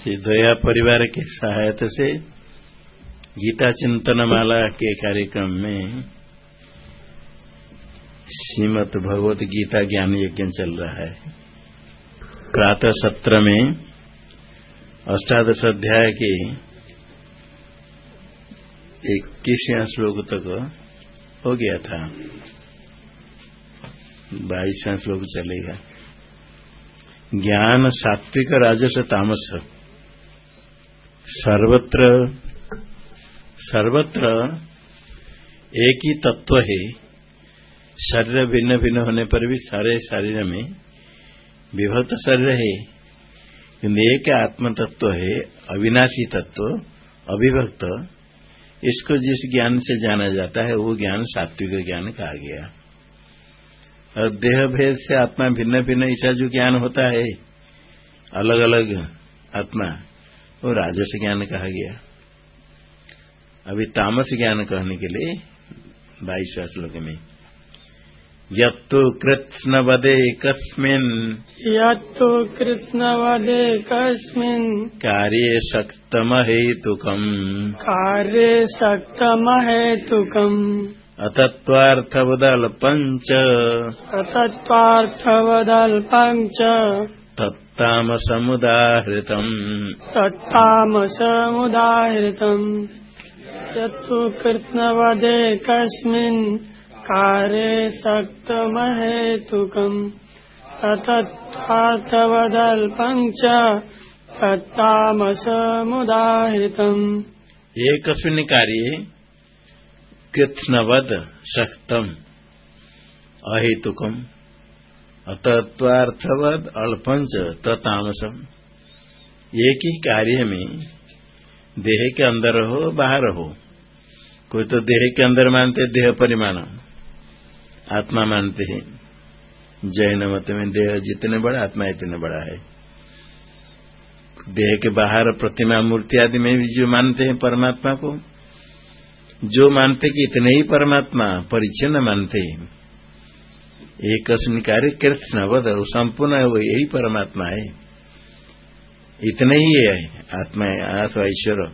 सिद्धया परिवार के सहायता से गीता चिंतन माला के कार्यक्रम में श्रीमद भगवत गीता ज्ञान यज्ञ चल रहा है। प्रातः सत्र में अष्टादश अध्याय के इक्कीसवें श्लोक तक हो गया था। बाईसवें श्लोक चलेगा। ज्ञान सात्विक राजस तामस। सर्वत्र सर्वत्र एक ही तत्व है। शरीर भिन्न भिन्न होने पर भी सारे शरीर में विभक्त शरीर है। किंतु एक आत्म तत्व है, अविनाशी तत्व, अविभक्त। इसको जिस ज्ञान से जाना जाता है, वो ज्ञान सात्विक ज्ञान कहा गया। और देह भेद से आत्मा भिन्न भिन्न ऐसा जो ज्ञान होता है, अलग अलग आत्मा। वो राजस ज्ञान कहा गया। अभी तामस ज्ञान कहने के लिए बाईस श्लोक में यत्तु कृष्ण वदे कस्मिन्। यत्तु कृष्ण वदे कस्मिन्। कार्ये शक्तमहेतुकम्। कार्ये शक्तमहेतुकम्। अतत्त्वार्थवदल्पञ्च अतत्त्वार्थवदल्पम् च। तत्तामसमुदाहृतम्। तत्तामसमुदाहृतम्। यत्तु कृत्स्नवदे कस्मिन् कार्ये सक्तमहेतुकम्। ततत्थार्थवदल्पम् च तत्तामसमुदाहृतम्। एकस्मिन् कार्ये कृत्स्नवद शक्तम् अहेतुकम् अतत्वार्थवद अल्पंच ततामसम। एक ही कार्य में देह के अंदर हो, बाहर हो। कोई तो देह के अंदर मानते देह परिमाण आत्मा मानते हैं। जैन मत में देह जितने बड़ा, आत्मा इतने बड़ा है। देह के बाहर प्रतिमा, मूर्ति आदि में भी जो मानते हैं परमात्मा को, जो मानते कि इतने ही परमात्मा परिचिन्न मानते हैं। एक कार्य कृष्ण वध संपूर्ण है वो यही परमात्मा है। इतने ही है आत्मा है आत्मा ईश्वर।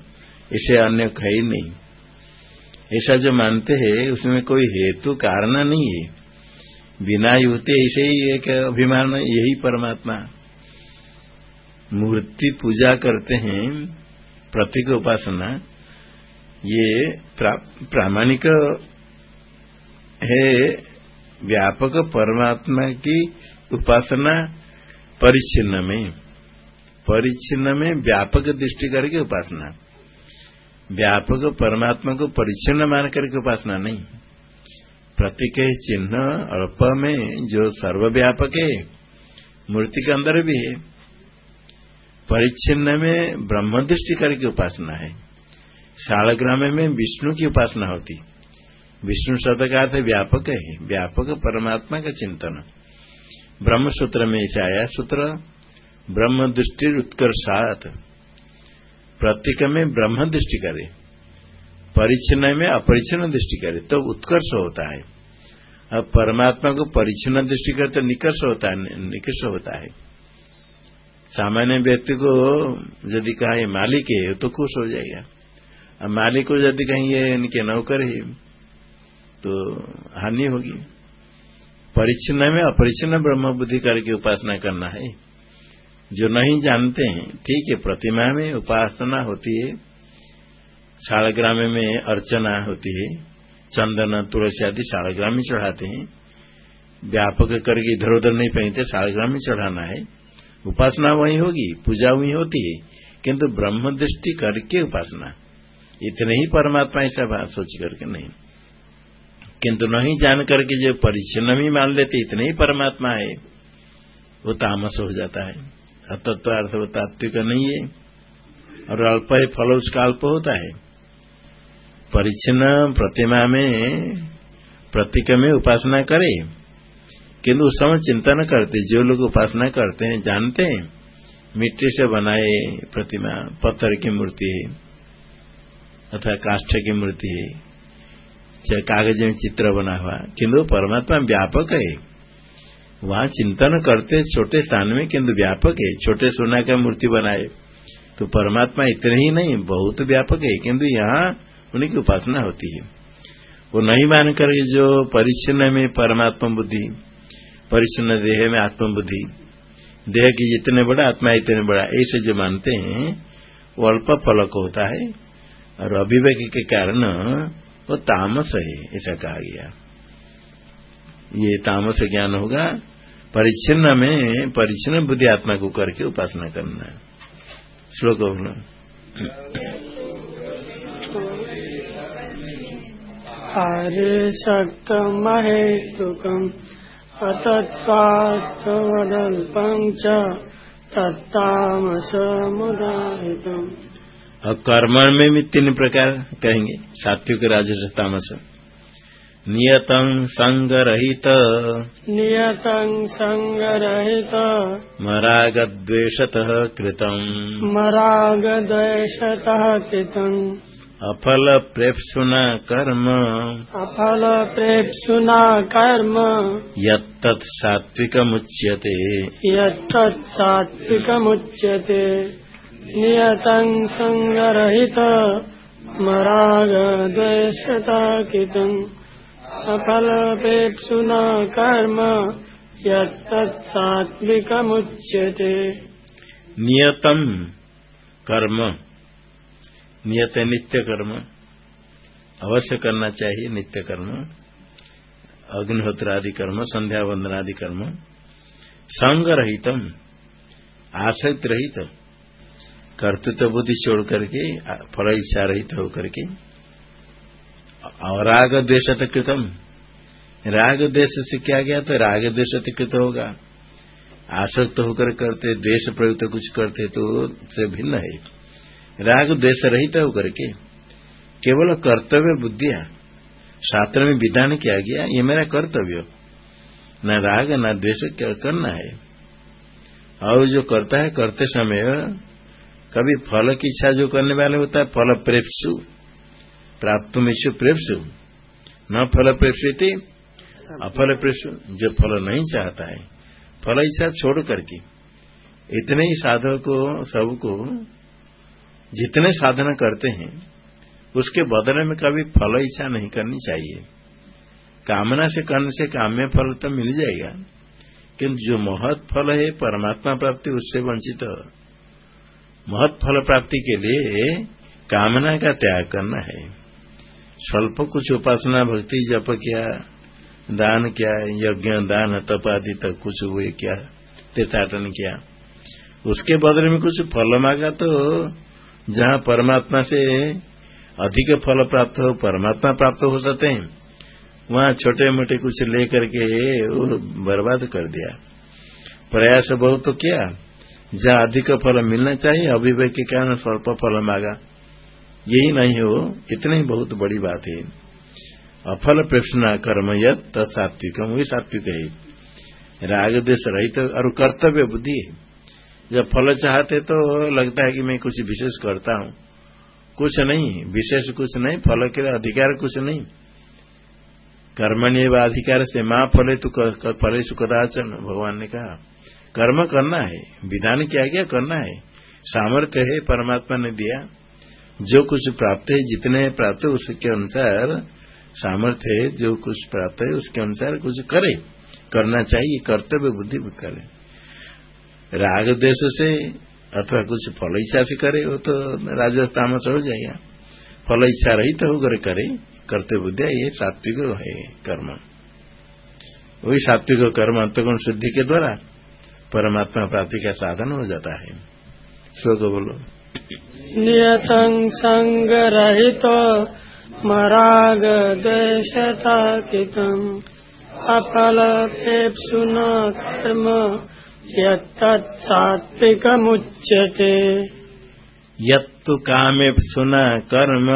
इसे अन्य है ही नहीं। ऐसा जो मानते हैं, उसमें कोई हेतु, कारण नहीं है। बिना युवते ऐसे ही एक अभिमान, यही परमात्मा। मूर्ति पूजा करते हैं, प्रतीक उपासना, ये प्रामाणिक है व्यापक परमात्मा की उपासना परिच्छिन्न में परिच्छिन्न में व्यापक दृष्टि करके उपासना। व्यापक परमात्मा को परिच्छिन्न मान करके उपासना नहीं। प्रतीक चिन्ह, अल्प में जो सर्वव्यापक है, मूर्ति के अंदर भी है। परिच्छिन्न में ब्रह्म दृष्टि करके उपासना है। शालग्राम में विष्णु की उपासना होती। है विष्णु शब्द का अर्थ व्यापक है, व्यापक परमात्मा का चिंतन। ब्रह्म सूत्र में ऐसे आया सूत्र ब्रह्म दृष्टि उत्कर्षात। प्रतीक में ब्रह्म दृष्टि करे परिचन्न में अपरिचन्न दृष्टि करे तो उत्कर्ष होता है। अब परमात्मा को परिच्छिन्न दृष्टि करे तो निकर्ष होता है, निकर्ष होता है। सामान्य व्यक्ति को यदि कहा मालिक है तो खुश हो जाएगा। अब मालिक को यदि कहीं ये इनके नौकर है। तो हानि होगी। परिच्छिन्न में अपरिच्छिन्न ब्रह्म बुद्धि करके उपासना करना है। जो नहीं जानते हैं, ठीक है, प्रतिमा में उपासना होती है, शालग्राम में अर्चना होती है, चंदन, तुलसी आदि शालग्राम में चढ़ाते हैं। व्यापक करके इधर उधर नहीं पहनते, शालग्राम में चढ़ाना है। उपासना वही होगी, पूजा वही होती है, किंतु ब्रह्म दृष्टि करके उपासना। इतने ही परमात्मा ऐसा सोच करके नहीं। किंतु नहीं जान करके जो परिच्छिन्न भी मान लेते, इतने ही परमात्मा है, वो तामस हो जाता है। अतत्व अर्थ वो तात्विक नहीं है, और अल्प है, फल उसका अल्प होता है। परिचन्न प्रतिमा में, प्रतीक में उपासना करे, किंतु उस समय चिंता न करते, जो लोग उपासना करते हैं, जानते हैं, मिट्टी से बनाए प्रतिमा, पत्थर की मूर्ति है, अथवा काष्ठ की मूर्ति है। कागज़ में चित्र बना हुआ। किंतु परमात्मा व्यापक है। वहाँ चिंतन करते छोटे स्थान में किंतु व्यापक है। छोटे सोना का मूर्ति बनाए। तो परमात्मा इतने ही नहीं, बहुत व्यापक है। किंतु यहाँ उन्हीं की उपासना होती है। वो नहीं मान कर जो परिच्छिन्न में परमात्मा बुद्धि, परिच्छिन्न देह में आत्म बुद्धि, देह की जितने बड़ा आत्मा इतने बड़ा। ऐसे जो मानते हैं, वो अल्प फलक होता है। और अभिवेक के कारण वो तामस है, ऐसा कहा गया। ये तामस ज्ञान होगा, परिच्छिन्न में परिच्छिन्न बुद्धि आत्मा को करके उपासना करना। श्लोक बोलो हरे च तत्तामसमुदाहितम् और कर्म में भी तीन प्रकार कहेंगे। सात्विक राजस तामस। नियतं संगरहित। नियतं सङ्गरहित मरागद्वेषतः कृतम्। मरागद्वेषतः कृतम्। अफलप्रेप्सुना कर्म। अफलप्रेप्सुना कर्म। यत्तत् सात्विकमुच्यते। यत्तत् सात्विकमुच्यते। नियतं सङ्गरहित मरागद्वेषता कृतम् अफलपेप्सुना कर्म यत्तत् सात्विकमुच्यते नियतम कर्म। नियत नित्य कर्म अवश्य करना चाहिए नित्य कर्म अग्निहोत्र आदि कर्म संध्या वंदन आदि कर्म संग रहितम आसक्त रहित कर्तृत्व तो बुद्धि छोड़ करके, फल इच्छा रहित होकर के और राग द्वेष कृतम। राग द्वेष से क्या गया? तो राग द्वेष कृत होगा। आसक्त होकर करते, द्वेष प्रयुक्त कुछ करते तो से भिन्न है। राग द्वेष रहित होकर के केवल कर्तव्य बुद्धिया। शास्त्र में विधान किया गया, ये मेरा कर्तव्य। न राग, न द्वेष करना है? और जो करता है, करते समय कभी फल की इच्छा जो करने वाले होता है, फल प्रेप्सु। प्राप्त इच्छु प्रेप्सु। न फल प्रेप्सित, अफल प्रेप्सु, जो फल नहीं चाहता है। फल इच्छा छोड़ करके। इतने ही साधक को सबको जितने साधना करते हैं, उसके बदले में कभी फल इच्छा नहीं करनी चाहिए। कामना से करने से काम्य फल तो मिल जाएगा। किंतु जो महत फल है, परमात्मा प्राप्ति, उससे वंचित महत फल प्राप्ति के लिए कामना का त्याग करना है। स्वल्प कुछ उपासना, भक्ति जप किया, दान किया, यज्ञ, दान, तप आदि तक कुछ हुए क्या, तीर्थाटन किया। उसके बदले में कुछ फल मांगा तो जहाँ परमात्मा से अधिक फल प्राप्त हो, परमात्मा प्राप्त हो सकते हैं, वहाँ छोटे मोटे कुछ लेकर के बर्बाद कर दिया। प्रयास बहुत तो किया। जहाँ अधिक फल मिलना चाहिए अभिवेक के कारण स्वल्प फल मांगा। यही नहीं हो, इतनी बहुत बड़ी बात है। अफल प्रश्न कर्म यद तत्सात्विकम वही सात्विक है। राग देश रहित और कर्तव्य बुद्धि है। जब फल चाहते तो लगता है कि मैं कुछ विशेष करता हूँ। कुछ नहीं, विशेष कुछ नहीं, फल के लिए अधिकार कुछ नहीं। कर्मण्य व अधिकार से माँ फले तो फले सुखदाचन, भगवान ने कहा। कर्म करना है, विधान किया गया करना है। सामर्थ्य है, परमात्मा ने दिया। जो कुछ प्राप्त है, जितने प्राप्त है, उसके अनुसार सामर्थ्य है, जो कुछ प्राप्त है, उसके अनुसार कुछ करे। करना चाहिए, कर्तव्य बुद्धि करे। राग देश से अथवा कुछ फल इच्छा से करे, वो तो राजस्थान हो जाएगा। फल इच्छा रही तो होकर करे, कर्तव्य बुद्धि ये सात्विक है कर्म। वही सात्विक कर्म अंतगुण शुद्धि के द्वारा परमात्मा प्राप्ति का साधन हो जाता है। श्लोक बोलो। नियतं सङ्गरहितो मरागदेशताकितम् अफलपेप्सुना कर्म यत्तत् सात्विकमुच्यते। यत्तु कामेप्सुना कर्म।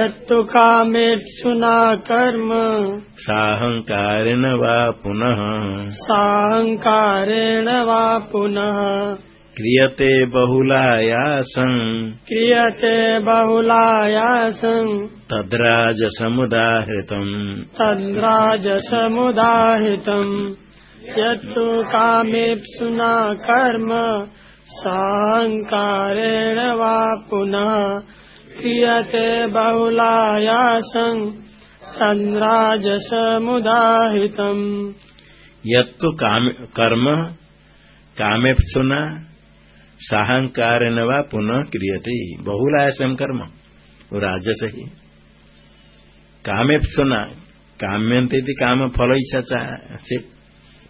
यत्तु कामेप्सुना कर्म। साहंकारेण वा पुनः। साहङ्कारेण वा पुनः। क्रियते बहुलायासम् क्रियते बहुलायासम् तद्राजसमुदाहृतम्। तद्राजसमुदाहितम्। यत्तु कामेप्सुना कर्म। साहङ्कारेण वा पुनः क्रियते बहुलायासं तन्द्राजसमुदाहितम् यत्तु काम कर्म कामे सुना साहंकार न वा पुनः क्रियते। बहुलायासम कर्म वो राजस। ही कामे सुना काम्यंते काम फल इच्छा से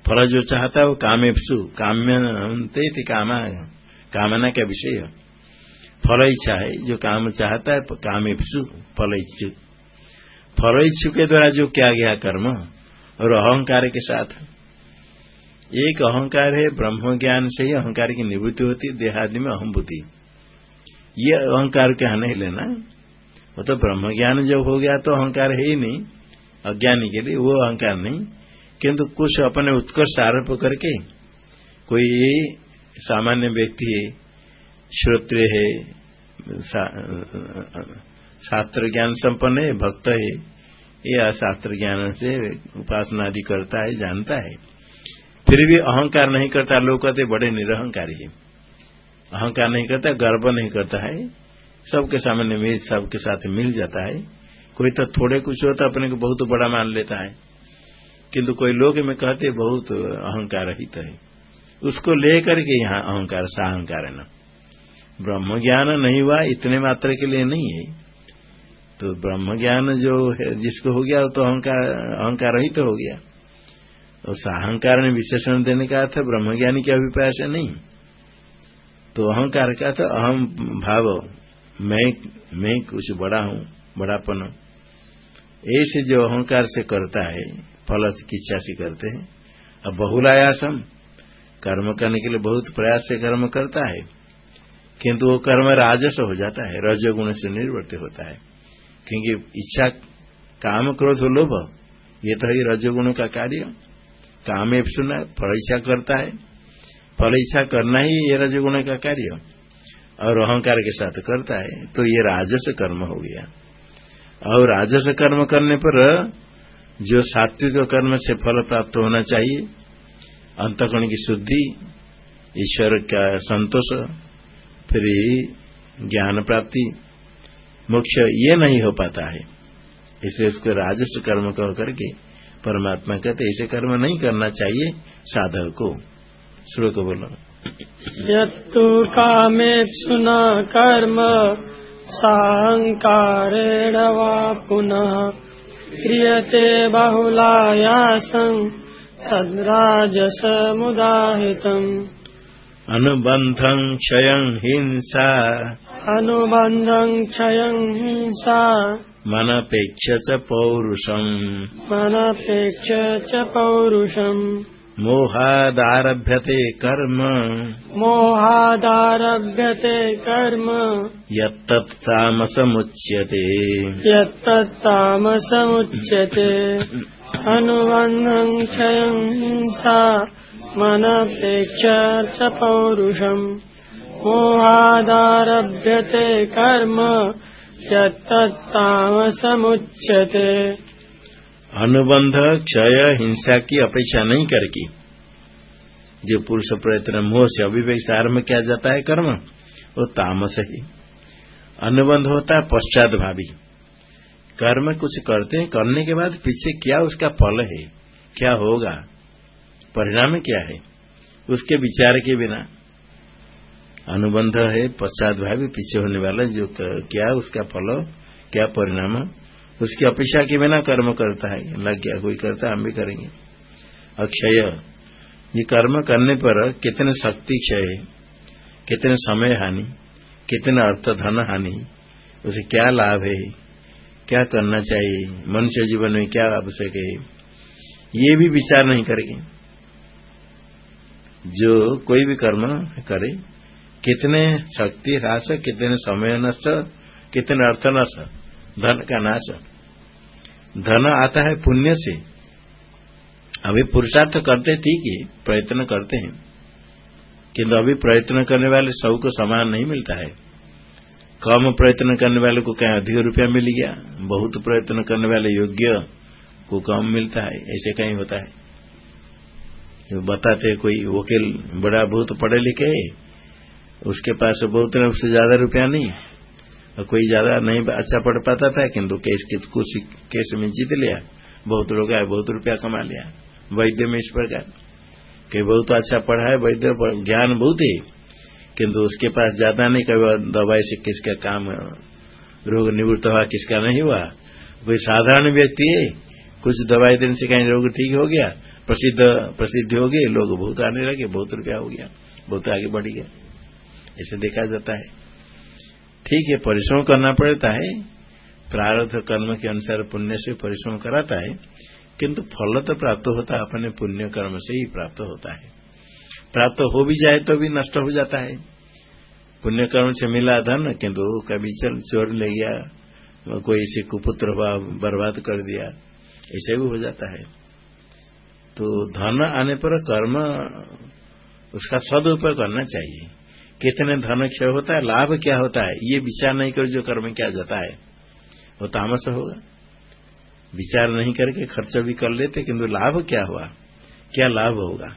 फल जो चाहता है वो कामेप्सु काम्यंते कामा, कामना का विषय। फल इच्छा है जो काम चाहता है कामेप्सु फल इच्छु फल इच्छु के द्वारा जो किया गया कर्म, और अहंकार के साथ। एक अहंकार है ब्रह्म ज्ञान से ही अहंकार की निवृत्ति होती है देहादि में अहम बुद्धि ये अहंकार क्या नहीं लेना। वो तो ब्रह्म ज्ञान जब हो गया तो अहंकार है ही नहीं। अज्ञानी के लिए वो अहंकार नहीं। किंतु कुछ अपने उत्कर्ष आरोप करके कोई सामान्य व्यक्ति है, श्रोत्र है शास्त्र ज्ञान संपन्न है, भक्त है, या शास्त्र ज्ञान से उपासना आदि करता है, जानता है। फिर भी अहंकार नहीं करता, लोग कहते बड़े निरहंकारी है। अहंकार नहीं करता, गर्व नहीं करता है। सबके सामने में सबके साथ मिल जाता है। कोई तो थोड़े कुछ होता, अपने को बहुत बड़ा मान लेता है। किंतु कोई लोग में कहते बहुत अहंकार रहित है। उसको लेकर के यहाँ अहंकार, साहंकार है न। ब्रह्म ज्ञान नहीं हुआ, इतने मात्र के लिए नहीं है। तो ब्रह्म ज्ञान जो है, जिसको हो गया, वो तो अहंकार अहंकार रहित तो हो गया। और साहंकार ने विशेषण देने का था ब्रह्म ब्रह्मज्ञानी के अभिप्राय से नहीं। तो अहंकार का था अहम भाव, मैं मैं कुछ बड़ा हूँ, बड़ापन ऐसे जो अहंकार से करता है फल की इच्छा से करते हैं। अब बहुलायासम, कर्म करने के लिए बहुत प्रयास से कर्म करता है, किंतु वो कर्म राजस हो जाता है, रजगुण से निर्वर्त होता है। क्योंकि इच्छा, काम क्रोध लोभ, ये तो है रजगुण का कार्य। काम सुना, फल इच्छा करता है। फल इच्छा करना ही ये रजगुण का कार्य। और अहंकार के साथ करता है तो ये राजस कर्म हो गया। और राजस कर्म करने पर जो सात्विक कर्म से फल प्राप्त होना चाहिए अंतकण की शुद्धि, ईश्वर का संतोष, फिर ज्ञान प्राप्ति। मोक्ष ये नहीं हो पाता है। इसलिए उसको राजस्व कर्म कह करके परमात्मा कहते ऐसे कर्म नहीं करना चाहिए साधक को। श्लोक बोलो। यत्तु कामे सुना कर्म, साहंकारेण वा पुनः। क्रियते बहुलायासं तद्राजसमुदाहितम्। अनुबन्धं क्षयं हिंसा। अनुबन्धं क्षयं हिंसा। मनपेक्ष च पौरुषम्। मनपेक्ष च पौरुषम्। मोहादारभ्यते कर्म। मोहादारभ्यते कर्म। यत्तत्तामसमुच्यते यत्तत्तामसमुच्यते अनुबन्धं क्षयं हिंसा मनपेक्ष च पौरुषम्। मोहादारभ्यते कर्म। यत्तत्तामसमुच्यते अनुबंध, क्षय, हिंसा की अपेक्षा नहीं करके। जो पुरुष प्रयत्न मोह से अभिव्यक्त आरंभ किया जाता है कर्म, वो तामस ही। अनुबंध होता है पश्चात भावी। कर्म कुछ करते हैं, करने के बाद पीछे क्या उसका फल है, क्या होगा, परिणाम क्या है, उसके विचार के बिना। अनुबंध है पश्चात भावी, पीछे होने वाला जो क्या उसका फल, क्या परिणाम उसकी अपेक्षा के बिना कर्म करता है। लग गया, कोई करता है, हम भी करेंगे। अक्षय, ये कर्म करने पर कितने शक्ति क्षय, कितने समय हानि, कितने अर्थ धन हानि, उसे क्या लाभ है, क्या करना चाहिए, मनुष्य जीवन में क्या आवश्यक है, ये भी विचार नहीं करेंगे। जो कोई भी कर्म करे, कितने शक्ति ह्रास कितने समय नष्ट, कितने अर्थ नष्ट धन का नाश। धन आता है पुण्य से। अभी पुरुषार्थ करते ठीक है, प्रयत्न करते हैं। किंतु अभी प्रयत्न करने वाले सबको समान नहीं मिलता है। कम प्रयत्न करने वाले को कहीं अधिक रुपया मिल गया? बहुत प्रयत्न करने वाले योग्य को कम मिलता है, ऐसे कहीं होता है। जो बताते कोई वकील बड़ा बहुत पढ़े लिखे उसके पास बहुत उससे ज़्यादा रुपया नहीं कोई ज़्यादा नहीं अच्छा पढ़ पाता था, किंतु केस कुछ केस में जीत लिया, बहुत लोग आए, बहुत रुपया कमा लिया, वैद्य में इस प्रकार। कई बहुत अच्छा पढ़ा है वैद्य ज्ञान बहुत है, किंतु उसके पास ज़्यादा नहीं, कभी दवाई से किसका काम, रोग निवृत्त हुआ, किसका नहीं हुआ। कोई साधारण व्यक्ति है, कुछ दवाई देने से कहीं रोग ठीक हो गया, प्रसिद्ध प्रसिद्ध हो गए, लोग बहुत आने लगे, बहुत रुपया हो गया, बहुत आगे बढ़ गया। ऐसे देखा जाता है। ठीक है, परिश्रम करना पड़ता है। प्रारब्ध कर्म के अनुसार पुण्य से परिश्रम कराता है, किंतु फल तो प्राप्त होता है, अपने पुण्य कर्म से ही प्राप्त होता है। प्राप्त हो भी जाए तो भी नष्ट हो जाता है। पुण्य कर्म से मिला धन, किंतु कभी चल चोर ले गया, कोई इसे कुपुत्र हुआ, बर्बाद कर दिया, ऐसे भी हो जाता है। तो धन आने पर कर्म, उसका सदुपयोग करना चाहिए। कितने धन क्षय होता है, लाभ क्या होता है, ये विचार नहीं कर जो कर्म क्या जाता है, वो तामस होगा। विचार नहीं करके खर्च भी कर लेते, किंतु लाभ क्या हुआ? क्या लाभ होगा?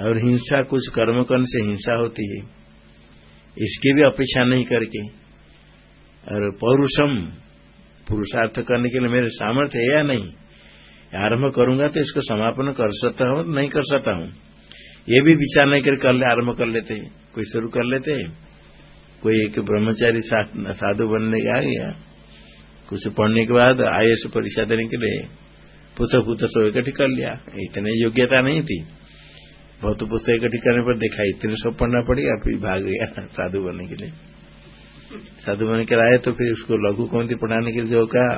और हिंसा कुछ कर्म करने से हिंसा होती है। इसकी भी अपेक्षा नहीं करके। और पौरुषम, पुरुषार्थ करने के लिए मेरे सामर्थ्य है या नहीं? आरंभ करूँगा तो इसको समापन कर सकता हूँ, नहीं कर सकता हूँ। ये भी विचार नहीं कर कर ले, आरंभ कर लेते हैं। कोई शुरू कर लेते हैं। कोई एक ब्रह्मचारी साधु बनने आ गया कुछ पढ़ने के बाद आईएएस परीक्षा देने के लिए। पुस्तक पुस्तक सब इकट्ठी कर लिया। इतने योग्यता नहीं थी। बहुत पुस्तक इकट्ठी करने पर देखा, इतने सब पढ़ना पड़ेगा, फिर भाग गया साधु बनने के लिए। साधु बनने के आए तो फिर उसको लघु कौन थी पढ़ाने के लिए जो कहा।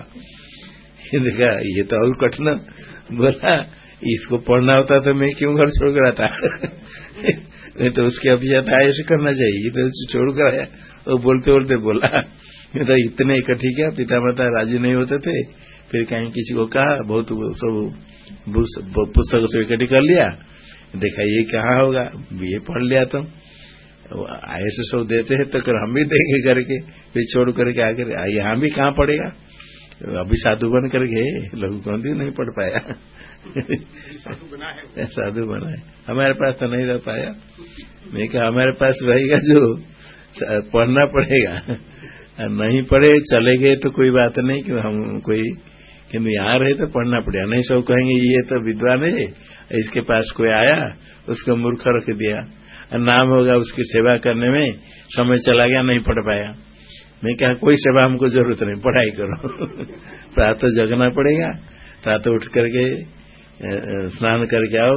देखा, ये तो और कठिन। बोला इसको पढ़ना होता तो मैं क्यों घर छोड़ कर आता? नहीं तो उसके अभिजात आय से करना चाहिए तो छोड़ कर आया। वो बोलते बोलते बोला तो इतने इकट्ठी किया? पिता माता राज़ी नहीं होते थे। फिर कहीं किसी को कहा, बहुत सब पुस्तक से इकट्ठी कर लिया। देखा ये कहाँ होगा? ये पढ़ लिया तुम तो। आय से सब देते हैं तो कर हम भी देंगे करके। फिर छोड़ करके आकर यहाँ भी कहाँ पड़ेगा अभी साधु बन करके, लघु कौंदी नहीं पढ़ पाया। साधु बना है हमारे पास तो नहीं रह पाया। मैं कहा, हमारे पास रहेगा जो पढ़ना पड़ेगा। नहीं पढ़े, चले गए तो कोई बात नहीं कि हम कोई किन्तु यहाँ रहे तो पढ़ना पड़ेगा। नहीं सब कहेंगे, ये तो विद्वान है, इसके पास कोई आया, उसको मूर्ख रख दिया। नाम होगा उसकी सेवा करने में, समय चला गया, नहीं पढ़ पाया। मैं कहा, कोई सेवा हमको ज़रूरत नहीं, पढ़ाई करो। प्रातः जगना पड़ेगा, प्रातः उठ करके स्नान करके आओ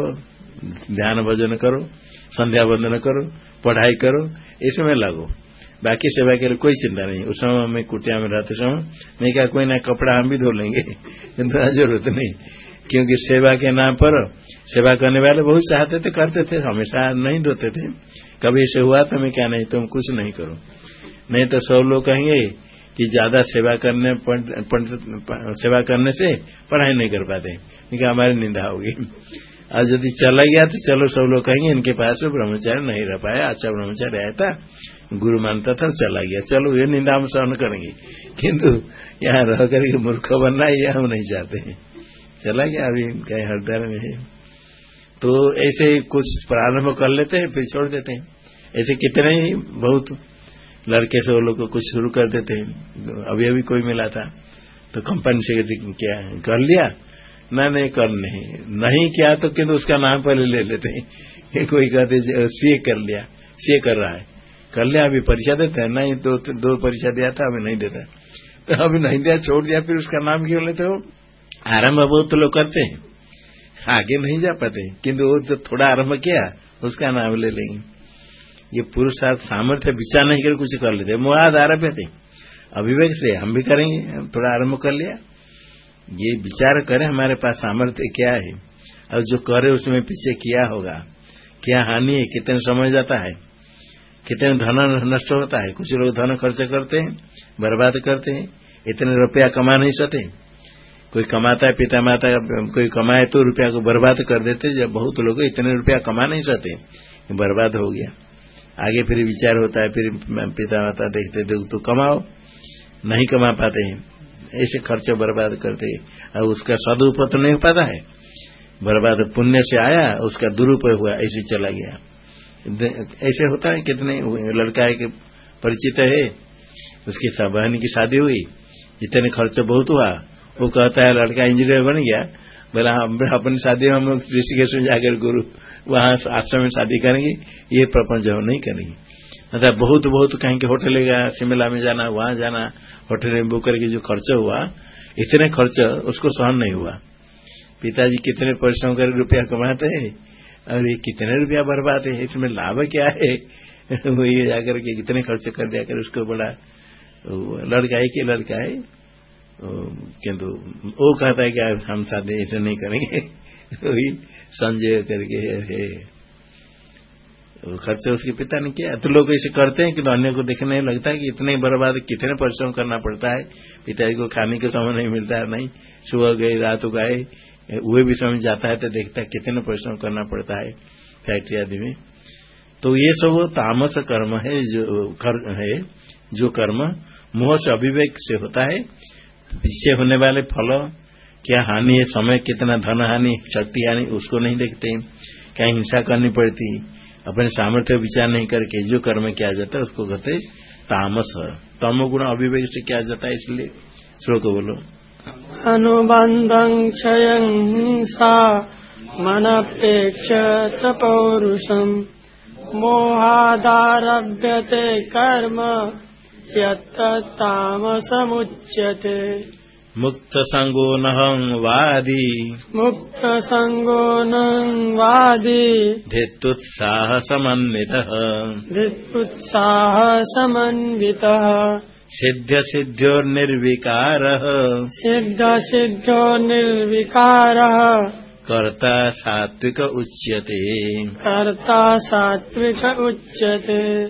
ध्यान भजन करो संध्या वंदन करो पढ़ाई करो इसमें लगो। बाकी सेवा के लिए कोई चिंता नहीं। उस समय में कुटिया में रहते समय मैं क्या कोई ना कपड़ा हम भी धो लेंगे। इतना ज़रूरत नहीं। क्योंकि सेवा के नाम पर सेवा करने वाले बहुत चाहते थे करते थे हमेशा नहीं धोते थे। कभी ऐसे हुआ तो मैं क्या नहीं तुम कुछ नहीं करो। नहीं तो सब लोग कहेंगे कि ज़्यादा सेवा करने पंड, पंड, सेवा करने से पढ़ाई नहीं कर पाते। क्योंकि हमारी निंदा होगी। और यदि चला गया तो चलो सब लोग कहेंगे, इनके पास ब्रह्मचारी नहीं रह पाया अच्छा ब्रह्मचारी आया था, गुरु मानता था, चला गया। चलो, ये निंदा हम सहन करेंगे। किंतु यहाँ रह करके मूर्ख बनना, ये हम नहीं चाहते हैं। चला गया, अभी कहीं हरदर में है। तो ऐसे कुछ प्रारंभ कर लेते हैं, फिर छोड़ देते हैं। ऐसे कितने ही बहुत लड़के से वो लोग कुछ शुरू कर देते हैं। अभी अभी कोई मिला था तो कंपनी से क्या, कर लिया? ना नहीं कर नहीं। नहीं किया तो किंतु उसका नाम पहले ले लेते हैं। कोई कहते सीए कर लिया। सीए कर रहा है। कर लिया, अभी परीक्षा देते हैं। नहीं, दो दो परीक्षा दिया था, अभी नहीं देता तो अभी नहीं दिया, छोड़ दिया, फिर उसका नाम क्यों लेते हो? आरंभ बहुत तो लोग करते हैं। आगे नहीं जा पाते। किंतु वो जो थोड़ा आरंभ किया, उसका नाम ले लेंगे। ये पुरुषार्थ सामर्थ्य, विचार नहीं कर कुछ कर लेते। मुआद आरभ्य थे अभिवेक से हम भी करेंगे। थोड़ा आरंभ कर लिया। ये विचार करें हमारे पास सामर्थ्य क्या है? और जो करे उसमें पीछे किया होगा? क्या हानि है? कितने समय जाता है? कितने धन नष्ट होता है? कुछ लोग धन खर्च करते हैं, बर्बाद करते हैं, इतने रुपया कमा नहीं सकते। कोई कमाता है पिता माता कोई कमाए तो रुपया को बर्बाद कर देते जब बहुत लोग इतने रुपया कमा नहीं सकते बर्बाद हो गया। आगे फिर विचार होता है, फिर पिता माता देखते देख तो कमाओ। नहीं कमा पाते हैं। ऐसे खर्च बर्बाद करते और उसका सदुपयोग तो नहीं हो पाता है। बर्बाद पुण्य से आया, उसका दुरुपयोग हुआ, ऐसे चला गया। ऐसे होता है कितने लड़का है कि परिचित है, उसकी बहन की शादी हुई, इतने खर्च बहुत हुआ। वो कहता है, लड़का इंजीनियर बन गया। बोला, हम अपनी शादी में हम लोग ऋषिकेश में जाकर गुरु, वहाँ आश्रम में शादी करेंगे, ये प्रपंच हम नहीं करेंगे। मतलब बहुत बहुत कहीं के होटल गया, शिमला में जाना, वहाँ जाना होटल में बुक करके जो खर्च हुआ, इतने खर्च उसको सहन नहीं हुआ। पिताजी कितने परिश्रम कर रुपया कमाते हैं? और ये कितने रुपया बर्बाद है? इसमें लाभ क्या है? वो ये जाकर के कितने खर्च कर दिया कर उसको बड़ा लड़का है कि लड़का है। किंतु, वो कहता है कि हम साथ ऐसे नहीं करेंगे। वही संजय करके है। खर्च उसके पिता ने किया। तो लोग ऐसे करते हैं किंतु अन्य को देखने लगता है कि इतने बर्बाद कितने परिश्रम करना पड़ता है। पिताजी को खाने के समय नहीं मिलता है, नहीं। सुबह गए, रात गए वह भी समय जाता है तो देखता है कितने परिश्रम करना पड़ता है फैक्ट्री आदि में। तो ये सब तामस कर्म है, जो है, जो कर्म मोह से अभिवेक से होता है। पीछे होने वाले फल, क्या हानि है, समय कितना धन हानि, शक्ति हानि, उसको नहीं देखते क्या हिंसा करनी पड़ती अपने सामर्थ्य विचार नहीं करके जो कर्म किया जाता है, उसको कहते तामस। तमो गुण अभिवेक से किया जाता है इसलिए। श्लोक बोलो। अनुबंध क्षय हिंसा मनपेक्ष पौरुषम मोहादारभ्यते कर्म यत्तामसमुच्यते मुक्तसङ्गो नहं वादी। मुक्तसङ्गो नहं वादी। धित्तुत्साहसमन्वितः। धित्तुत्साहसमन्वितः। सिद्ध्यसिद्ध्योर्निर्विकारः। सिद्धसिद्धो निर्विकारः कर्ता सात्विक उच्यते। कर्ता सात्विक उच्यते।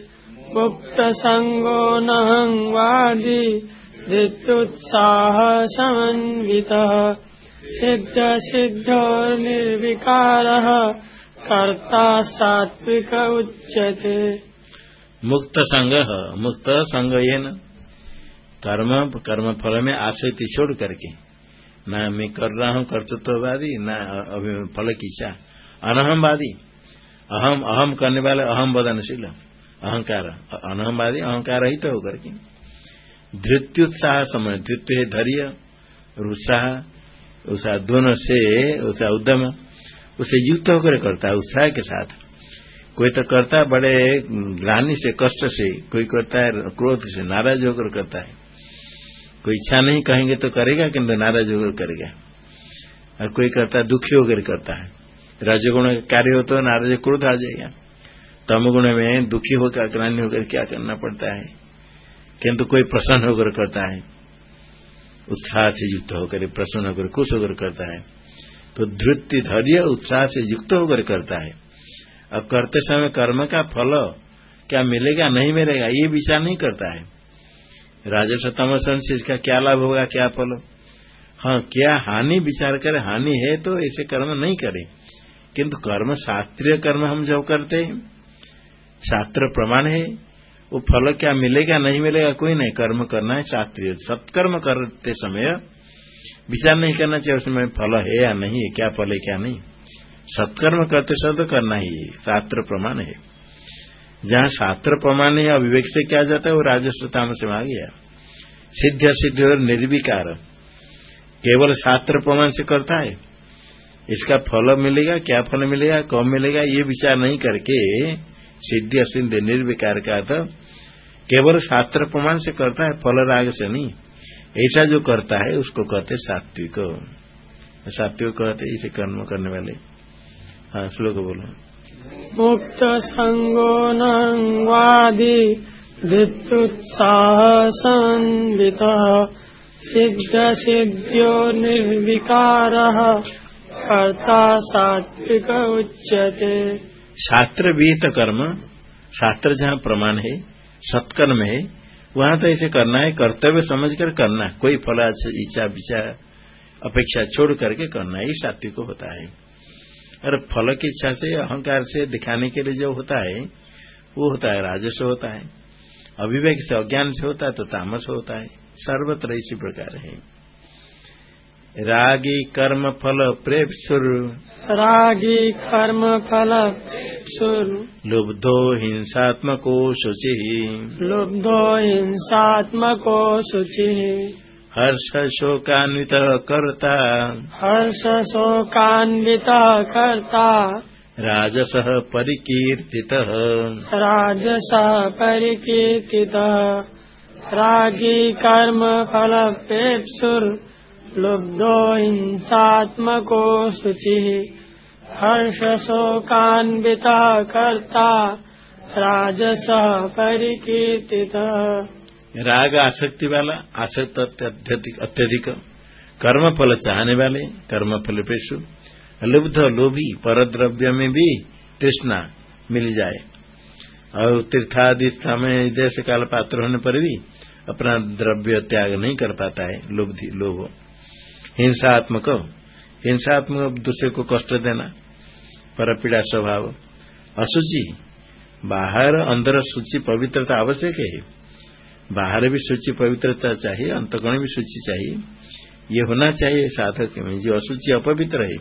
मुक्तसङ्गो नहं वादी। धृत्युत्साहसमन्वितः सिद्धसिद्धो निर्विकारः कर्ता सात्विक उच्यते। मुक्त संग मुक्त संग ये न कर्म कर्म फल में आश्रित छोड़ करके। न मैं कर रहा हूँ कर्तृत्ववादी न फल की इच्छा अनहमवादी अहम अहम करने वाले अहम वदनशील अहंकार। अनहमवादी अहंकार ही तो होकर के। धृत्युत्साह समय। धृत्य है धैर्य, और उत्साह उत्साह दोनों से, उत्साह उद्यम, उसे युक्त होकर करता है, उत्साह के साथ। कोई तो करता है बड़े ग्लानी से, कष्ट से, कोई करता है क्रोध से, नाराज़ होकर करता है। कोई इच्छा नहीं कहेंगे तो करेगा, किंतु नाराज़ होकर करेगा। और कोई करता है दुखी होकर करता है। रजगुण कार्य हो तो नाराज़, क्रोध आ जाएगा। तमगुण में दुखी होकर अग्रानी होकर क्या करना पड़ता है? किंतु कोई प्रसन्न होकर करता है, उत्साह से युक्त होकर, प्रसन्न होकर, खुश होकर करता है तो धृत्य धैर्य, उत्साह से युक्त होकर करता है। अब करते समय कर्म का फल क्या मिलेगा, नहीं मिलेगा, ये विचार नहीं करता है। राजस्व तमसन से इसका क्या लाभ होगा, क्या फल? हाँ क्या हानि विचार करे, हानि है तो ऐसे कर्म नहीं करे। किंतु कर्म शास्त्रीय कर्म हम जब करते हैं, शास्त्र प्रमाण है वो फल क्या मिलेगा, नहीं मिलेगा, कोई नहीं। कर्म करना है, शास्त्रीय। सत्कर्म करते समय विचार नहीं करना चाहिए, उसमें फल है या नहीं है क्या फल है, क्या नहीं। सत्कर्म करते समय तो करना ही शास्त्र प्रमाण है। जहाँ शास्त्र प्रमाण है अभिवेक से क्या जाता है, वो राजस्व से आ गया। सिद्ध सिद्ध और निर्विकार। केवल शास्त्र प्रमाण से करता है। इसका फल मिलेगा, क्या फल मिलेगा, कब मिलेगा, ये विचार नहीं करके सिद्धि असिद्ध निर्विकार का अर्थ केवल शास्त्र प्रमाण से करता है फल राग से नहीं। ऐसा जो करता है, उसको कहते सात्विक। सात्विक कहते इसे कर्म करने वाले। हाँ श्लोक बोलो। मुक्त संगो नवादी धृत्युत्साह सिद्ध सिद्ध्यो निर्विकार, कर्ता सात्विक उच्यते। शास्त्र विहित कर्म शास्त्र जहाँ प्रमाण है, सत्कर्म है, वहाँ तो ऐसे करना है, कर्तव्य समझकर करना कोई फल इच्छा, विचार, अपेक्षा छोड़ करके करना ही सात्विक होता है। और फल की इच्छा से, अहंकार से दिखाने के लिए जो होता है, वो होता है, राजस्व होता है। अभिवेक से, अज्ञान से होता है तो तामस होता है। सर्वत्र इसी प्रकार है। रागी कर्म फल प्रेपसुर रागी कर्म फल सुर। लुब्धो हिंसात्मको शुचि। लुब्धो हिंसात्मको शुचि। हर्ष शोकान्वित कर्ता। हर्ष शोकान्वित कर्ता। राजस परिकीर्तित। राजस परिकीर्तित। रागी कर्म फल पेप्सुर लुब्धो हिंसात्मको शुचि। हर्ष शोकान्विता कर्ता, राजस परिकीर्तित। राग आसक्ति वाला, आसक्त अत्यधिक कर्म फल चाहने वाले कर्म फल पेशु। लुब्ध लोभी पर द्रव्य में भी तृष्णा मिल जाए। और तीर्थादि समय देश काल पात्र होने पर भी अपना द्रव्य त्याग नहीं कर पाता है लोभ लोभ। हिंसात्मक हिंसात्मक दूसरे को कष्ट देना पर पीड़ा स्वभाव। असुचि, बाहर अंदर सूची पवित्रता आवश्यक है। बाहर भी सूची पवित्रता चाहिए अंतगण भी सूची चाहिए। ये होना चाहिए साधक में, जो असुचि अपवित्र है।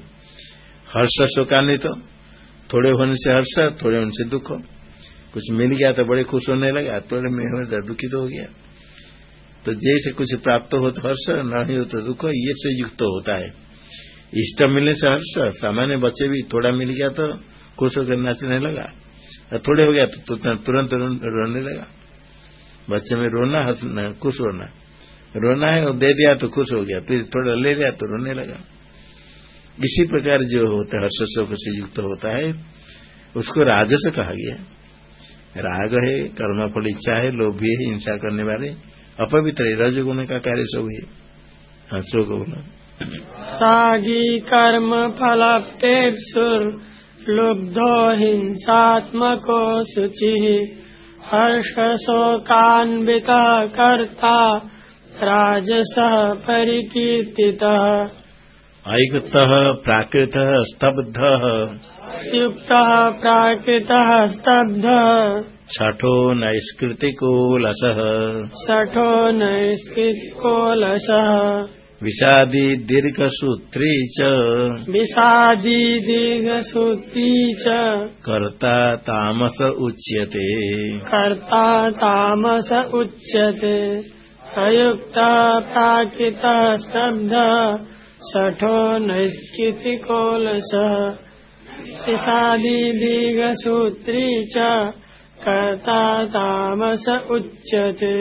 हर्ष शोकान्वित तो थोड़े होने से हर्ष, थोड़े होने से दुख। कुछ मिल गया तो बड़े खुश होने लगा, थोड़े में दुखित हो गया। तो जैसे कुछ प्राप्त हो तो हर्ष, नहीं हो तो दुख, ये से युक्त होता है। इष्ट मिलने से हर्ष, सामान्य बच्चे भी थोड़ा मिल गया तो खुश होकर नाचने लगा। और थोड़े हो गया तो तुरंत रोने लगा। बच्चे में रोना हंसना खुश होना। रोना है और दे दिया तो खुश हो गया, फिर थोड़ा ले लिया तो रोने लगा। इसी प्रकार जो होता है, हर्ष शोक से युक्त होता है, उसको राजस कहा गया। राग है कर्म फल इच्छा है, लोभी है, हिंसा करने वाले। अपवित्र रजगुण का कार्य सब है। हाँ बोला रागी कर्म फल पेप्सुर लुब्धो हिंसात्मको शुचि। हर्ष शोकान्वित कर्ता राजस परिकीर्तिता। अयुक्त प्राकृत स्तब्ध। युक्त प्राकृत स्तब्ध। छठो नैष्कृतिको लस षठो नैष्कृतिको लस विषादी दीर्घसूत्री च। विषादी दीर्घसूत्री च। कर्ता तामस उच्यते। कर्ता तामस उच्यते। अयुक्त प्राकृत स्तब्ध षठो नैष्कृतिकोलस। विषादी दीर्घसूत्री च। कर्ता तामस उच्यते।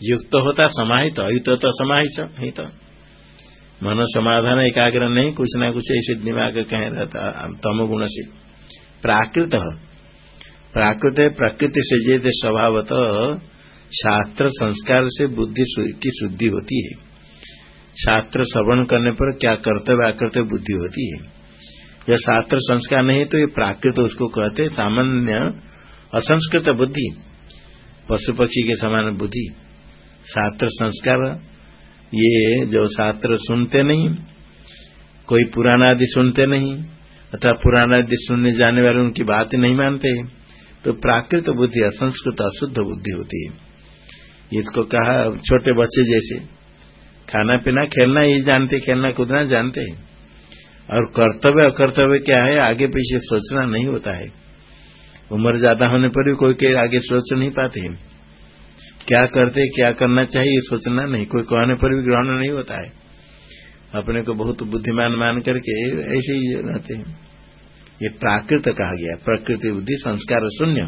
युक्त होता समाहित अयुक्त तो समाहित तो। मन समाधान एकाग्र नहीं, कुछ ना कुछ ऐसे दिमाग कह रहता तम गुण से प्राकृत प्राकृत प्रकृति से जेत स्वभावत शास्त्र संस्कार से बुद्धि की शुद्धि होती है। शास्त्र श्रवण करने पर क्या कर्तव्य आकर्तव्य बुद्धि होती है। जब शास्त्र संस्कार नहीं तो ये प्राकृत उसको कहते सामान्य असंस्कृत बुद्धि पशु पक्षी के समान बुद्धि, शास्त्र संस्कार, ये जो शास्त्र सुनते नहीं, कोई पुराना आदि सुनते नहीं अथवा पुराना आदि सुनने जाने वाले उनकी बात नहीं मानते तो प्राकृत बुद्धि, असंस्कृत अशुद्ध बुद्धि होती है। इसको कहा छोटे बच्चे जैसे, खाना पीना खेलना ये जानते, खेलना कूदना जानते, और कर्तव्य, अकर्तव्य क्या है, आगे पीछे सोचना नहीं होता है। उम्र ज़्यादा होने पर भी कोई के आगे सोच नहीं पाते क्या करते, क्या करना चाहिए सोचना नहीं। कोई कहने पर भी ग्रहण नहीं होता है। अपने को बहुत बुद्धिमान मान करके ऐसे ही रहते हैं। ये प्राकृत कहा गया, प्रकृति बुद्धि संस्कार शून्य।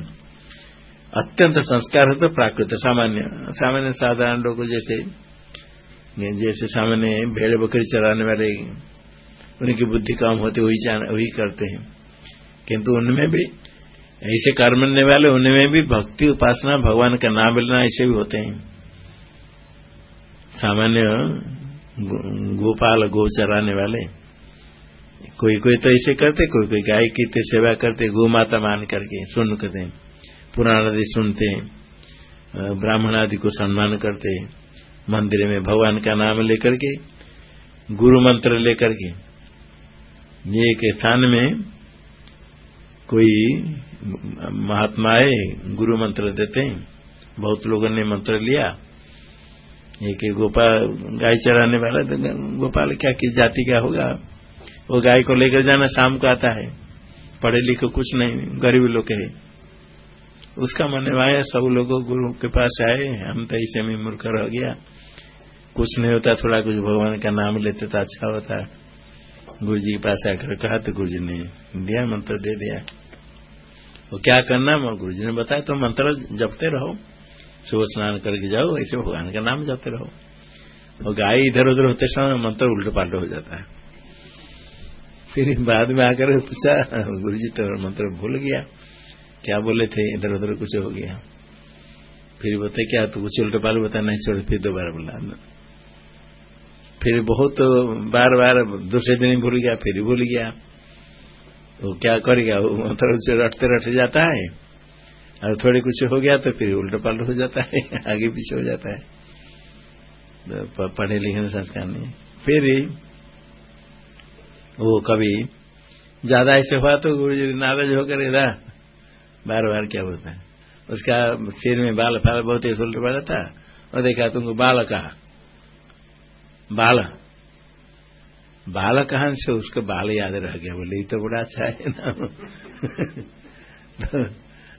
अत्यंत संस्कार है तो प्राकृत, सामान्य सामान्य साधारण लोग जैसे जैसे सामान्य भेड़ बकरी चराने वाले, उनकी बुद्धि कम होती वही करते हैं। किंतु उनमें भी ऐसे कर्मने वाले, उनमें भी भक्ति उपासना, भगवान का नाम लेना ऐसे भी होते हैं। सामान्य गोपाल गो चराने वाले। कोई कोई तो ऐसे करते कोई कोई गाय की तो सेवा करते गो माता मान करके सुन करते पुराण आदि सुनते ब्राह्मण आदि को सम्मान करते मंदिर में भगवान का नाम लेकर के, गुरु मंत्र लेकर के एक स्थान में कोई महात्मा है गुरु मंत्र देते हैं। बहुत लोगों ने मंत्र लिया। एक गोपाल, गाय चराने वाला तो गोपाल क्या किस जाति का होगा? वो गाय को लेकर जाना शाम को आता है। पढ़े लिखे कुछ नहीं, गरीब लोग है। उसका मन आया, सब लोगों गुरु के पास आए, हम तो ऐसे में मूर्ख रह गया। कुछ नहीं होता, थोड़ा कुछ भगवान का नाम लेते तो अच्छा होता। गुरु जी के पास आकर कहा तो गुरु जी ने दिया, मंत्र दे दिया। वो क्या करना है? गुरु जी ने बताया तो मंत्र जपते रहो। सुबह स्नान करके जाओ, ऐसे भगवान का नाम जपते रहो। और गाय इधर उधर होते समय मंत्र उल्टे पाल्ट हो जाता है। फिर बाद में आकर पूछा गुरु जी तो मंत्र भूल गया? क्या बोले थे? इधर उधर कुछ हो गया। फिर बोलते, क्या तो कुछ उल्टे पाल बता? नहीं, छोड़, फिर दोबारा बोला फिर बहुत बार बार दूसरे दिन भूल गया, फिर भूल गया। वो क्या करेगा? वो मंत्र रटते रटते जाता है। और थोड़े कुछ हो गया तो फिर उल्टा पल्ट हो जाता है, आगे पीछे हो जाता है। तो पढ़े लिखे संस्कार नहीं। फिर वो कभी ज़्यादा ऐसे हुआ तो गुरु जी नाराज़ होकर इधर बार बार क्या होता है? उसका सिर में बाल फाल बहुत ही उल्ट पड़ा था। और देखा तुमको बाल कहा बाल बाल कहाँ से उसके बाल याद रह गया, बोले, ये तो बड़ा अच्छा है ना। तो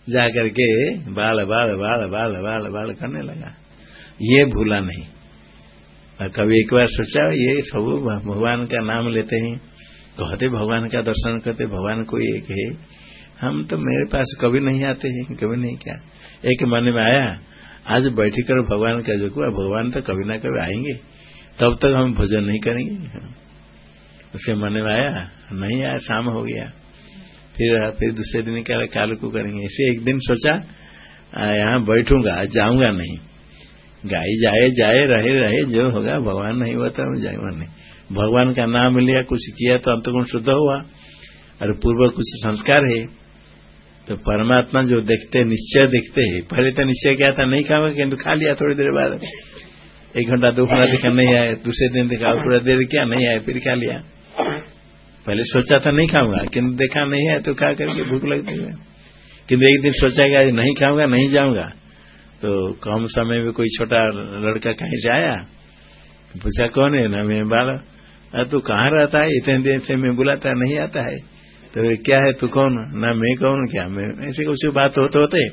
जाकर के बाल बाल बाल बाल बाल बाल करने लगा। ये भूला नहीं। और कभी एक बार सोचा, ये सब भगवान का नाम लेते हैं, कहते भगवान का दर्शन करते, भगवान कोई एक है। हम तो मेरे पास कभी नहीं आते हैं, कभी नहीं क्या। एक मन में आया, आज बैठी कर भगवान का जो भगवान तो कभी ना कभी आएँगे, तब तक हम भोजन नहीं करेंगे। उसके मन में आया? नहीं आया, शाम हो गया। फिर फिर दूसरे दिन क्या काल को करेंगे? इसे एक दिन सोचा यहाँ बैठूँगा जाऊँगा नहीं। गाय जाए जाए, रहे रहे, जो होगा, भगवान नहीं हुआ तो जाऊँगा नहीं। भगवान का नाम लिया, कुछ किया तो अंतगुण शुद्ध हुआ। और पूर्व कुछ संस्कार है। तो परमात्मा जो देखते, निश्चय देखते है। पहले तो निश्चय क्या था, नहीं खाऊँगा किन्तु खा लिया थोड़ी देर बाद। एक घंटा, दो घंटा देखा, नहीं आए दूसरे दिन देखा थोड़ा देर क्या, नहीं आए फिर खा लिया। पहले सोचा था नहीं खाऊँगा, किंतु देखा नहीं है तो खा करके भूख लगती है। किंतु एक दिन सोचा आज नहीं खाऊँगा, नहीं जाऊँगा। तो कम समय में कोई छोटा लड़का कहीं से आया, पूछा, कौन है? ना, मैं बाल। तू कहाँ रहता है? इतने दिन से मैं बुलाता नहीं आता है। तो क्या है, तू कौन? ना, मैं कौन, क्या? मैं ऐसे कुछ बात होते होते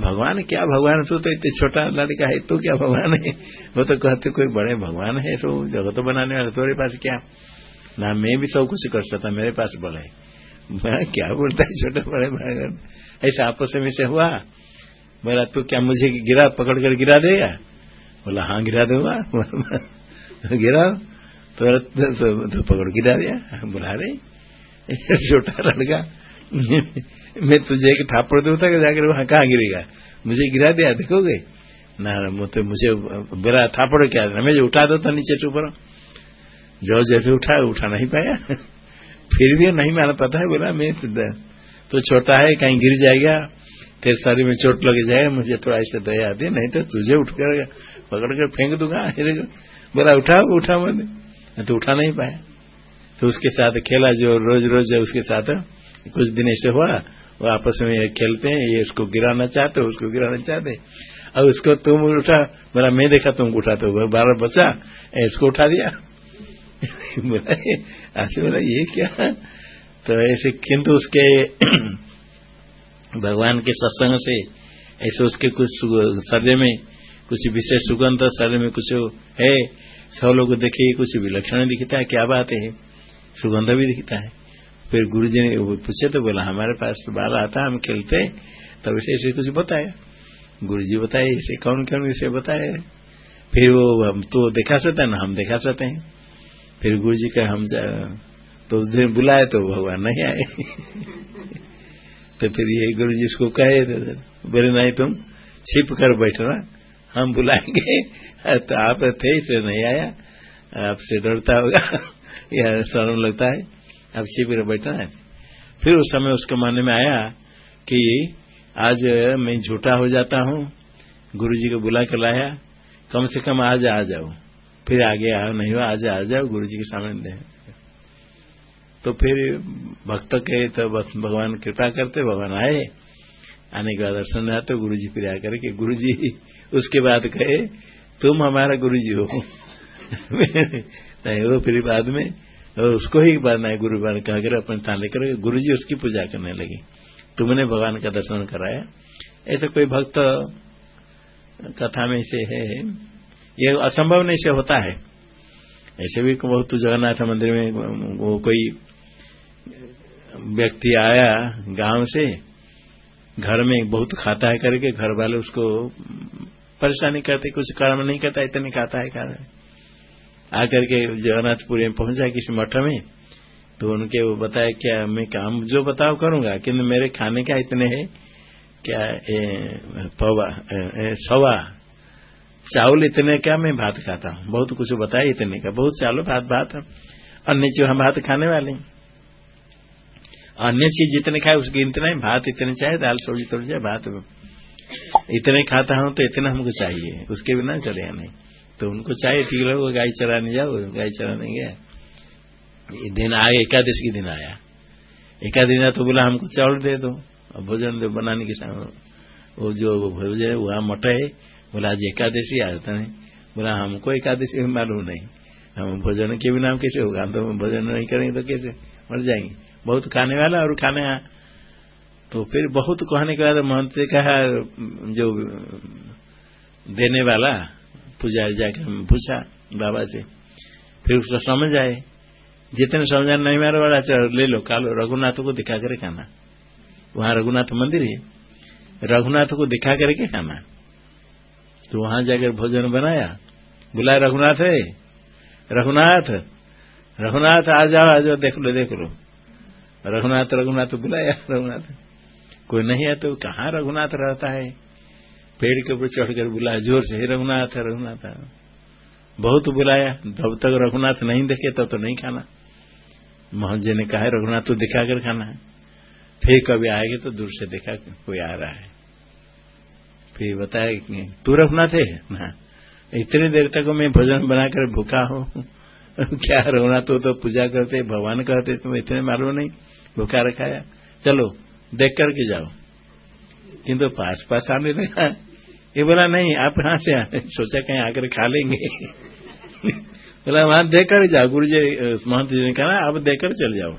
भगवान, क्या भगवान? तू तो इतने छोटा लड़का है, तू क्या भगवान है? वो तो कहते, कोई बड़े भगवान है तो जगत बनाने वाले तुम्हारे पास क्या? ना मैं भी सब कुछ कर सकता मेरे पास बल है। मैं क्या बोलता है छोटे बड़े भगवान ऐसा आपस में से हुआ। बोला तू क्या मुझे गिरा पकड़ कर गिरा देगा? बोला हाँ गिरा दूँगा। गिरा? तो, तो पकड़ गिरा दिया। बुला रहे छोटा लड़का। मैं तुझे एक थापड़ दूँगा जाकर वहाँ कहाँ गिरेगा? मुझे गिरा दिया देखोगे? ना तो मुझे मेरा थापड़ क्या मैं जो उठा दो था नीचे से ऊपर जो जैसे उठा उठा नहीं पाया। फिर भी नहीं माना पता है, बोला, मैं तो छोटा है, कहीं गिर जाएगा, तेरे शरीर में चोट लग जाएगा मुझे थोड़ा ऐसे दया आती नहीं तो तुझे उठ कर पकड़ कर फेंक दूँगा। बोला उठा उठा मैंने तो उठा नहीं पाया। तो उसके साथ खेला जो रोज रोज उसके साथ, कुछ दिन ऐसे हुआ वो आपस में खेलते हैं, ये उसको गिराना चाहते, उसको गिराना चाहते। और उसको तुम उठा, बोला, मैं देखा तुम उठा तो बारह बचा इसको उठा दिया। बोला ऐसे बोला, ये क्या? तो ऐसे किंतु उसके भगवान के सत्संग से, ऐसे उसके कुछ शरीर में, कुछ विशेष सुगंध शरीर में कुछ है, सब लोग देखे, कुछ विलक्षण दिखता है, क्या बात है? सुगंध भी दिखता है। फिर गुरु जी ने पूछे तो बोला, हमारे पास बाल आता हम खेलते तब इसे ऐसे कुछ बताया। गुरु जी बताए इसे कौन कौन इसे बताए? फिर वो, हम तो देखा सकते हैं ना हम देखा सकते हैं। फिर गुरु जी का हम तो उस दिन बुलाए तो भगवान नहीं आए। तो फिर ये गुरु जी इसको कहे बोले, नहीं, तुम छिप कर बैठना हम बुलाएँगे। तो आप थे, इसलिए नहीं आया। आपसे डरता होगा, या शर्म लगता है अब शिविर बैठा है। फिर उस समय उसके मन में आया कि आज मैं झूठा हो जाता हूँ गुरु जी को बुला कर लाया, कम से कम आज आ जाओ फिर आगे आओ नहीं हुआ, आज आ जाओ गुरु जी के सामने दे तो फिर भक्त के तो भगवान कृपा करते, भगवान आए। आने के बाद दर्शन आते गुरु जी फिर आकर के गुरु जी उसके बाद कहे, तुम हमारा गुरु जी हो। नहीं, वो फिर बाद में और उसको ही बनना है गुरु बन कहकर अपने तान लेकर गुरु जी उसकी पूजा करने लगे। तुमने भगवान का दर्शन कराया। ऐसा कोई भक्त कथा में से है। ये असंभव नहीं से होता है। ऐसे भी बहुत जगन्नाथ मंदिर में वो कोई व्यक्ति आया गाँव से घर में बहुत खाता है करके घर वाले उसको परेशानी करते कुछ कर्म नहीं करता इतने खाता है खा आकर के जगन्नाथपुरी में पहुँचा किसी मठ में तो उनके वो बताया क्या मैं काम जो बताओ करूँगा किन्तु मेरे खाने का इतने है क्या ए, पवा सवा चावल इतने क्या मैं भात खाता हूँ। बहुत कुछ बताया इतने का। बहुत चावल भात भात। अन्य चीज़ हम भात खाने वाले अन्य चीज़ जितने खाए उसकी इतना ही। भात इतने चाहे, दाल, सब्ज़ी थोड़ी चाहिए भात। इतने खाता हूँ तो इतना हमको चाहिए। उसके बिना चलेगा नहीं। तो उनको चाहिए ठीक लोग, गाय चराने जाओ, गाय चराने गया। दिन आया, एकादश के दिन आया। एकादश तो बोला, हमको चावल दे दो। भोजन दो बनाने के सामने वो जो भोजन है वहाँ मठ है बोला, आज एकादशी आता नहीं। बोला हमको एकादशी मालूम नहीं। हम भोजन के बिना हम कैसे होगा? हम तो भोजन नहीं करेंगे तो कैसे? मर जाएँगे। बहुत खाने वाला और खाने तो फिर बहुत कहने के बाद महंत से कहा, जो देने वाला पुजारी जाकर पूछा बाबा से। फिर उसको समझ आए। जितने समझा नहीं मारे वाला चलो ले लो, कालो, रघुनाथ को दिखा कर खाना। वहाँ रघुनाथ मंदिर है। रघुनाथ को दिखा करके खाना। तो वहाँ जाकर भोजन बनाया। बुलाया रघुनाथ है रघुनाथ रघुनाथ, आ जाओ आ जाओ, देख लो देख लो। रघुनाथ रघुनाथ बुलाया, रघुनाथ। कोई नहीं है तो कहाँ रघुनाथ रहता है? पेड़ के ऊपर चढ़कर बुलाया, ज़ोर से रघुनाथ रघुनाथ। बहुत बुलाया। जब तक रघुनाथ नहीं देखे, तब तो नहीं खाना। मोहन जी ने कहा, रघुनाथ तो दिखा कर खाना है। फिर कभी आएगा तो दूर से देखा कोई आ रहा है। फिर बताया तू रखना थे? ना। इतनी देर तक मैं भोजन बनाकर भूखा हूँ। क्या रोना तो, तो पूजा करते भगवान कहते तुम इतने मालूम नहीं? भूखा रखाया। चलो देख करके जाओ। किंतु पास पास आने लगा। ये बोला नहीं आप यहाँ से आए। सोचा कहीं आकर खा लेंगे। बोला वहाँ देकर जाओ। गुरु जी महंत जी ने कहा आप देकर चल जाओ।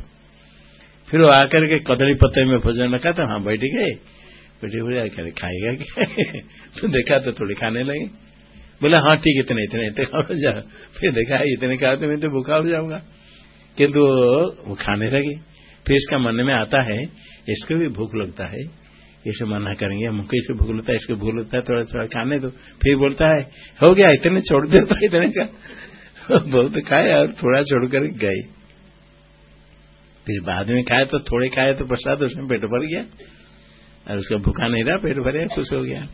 फिर वो आकर के कदली पत्ते में भोजन रखा था वहाँ बैठ गए। बैठे बोले आकर खाएगा क्या? तो देखा तो थोड़ी खाने लगे। बोला हाँ ठीक, इतने इतने इतने जाओ। फिर देखा इतने कहा तो मैं तो भूखा हो जाऊँगा। किंतु वो खाने लगे। फिर इसका मन में आता है, इसको भी भूख लगता है। इसे मना करेंगे हमको इसे भूख लगता है, इसको भूख लगता है, थोड़ा थोड़ा खाने दो। फिर बोलता है, हो गया, इतने छोड़ देता इतने का बहुत खाए और थोड़ा छोड़ कर गए फिर बाद में खाए तो थोड़े खाए तो प्रसाद उसमें पेट भर गया। और उसका भूखा नहीं रहा, पेट भरे, खुश हो गया।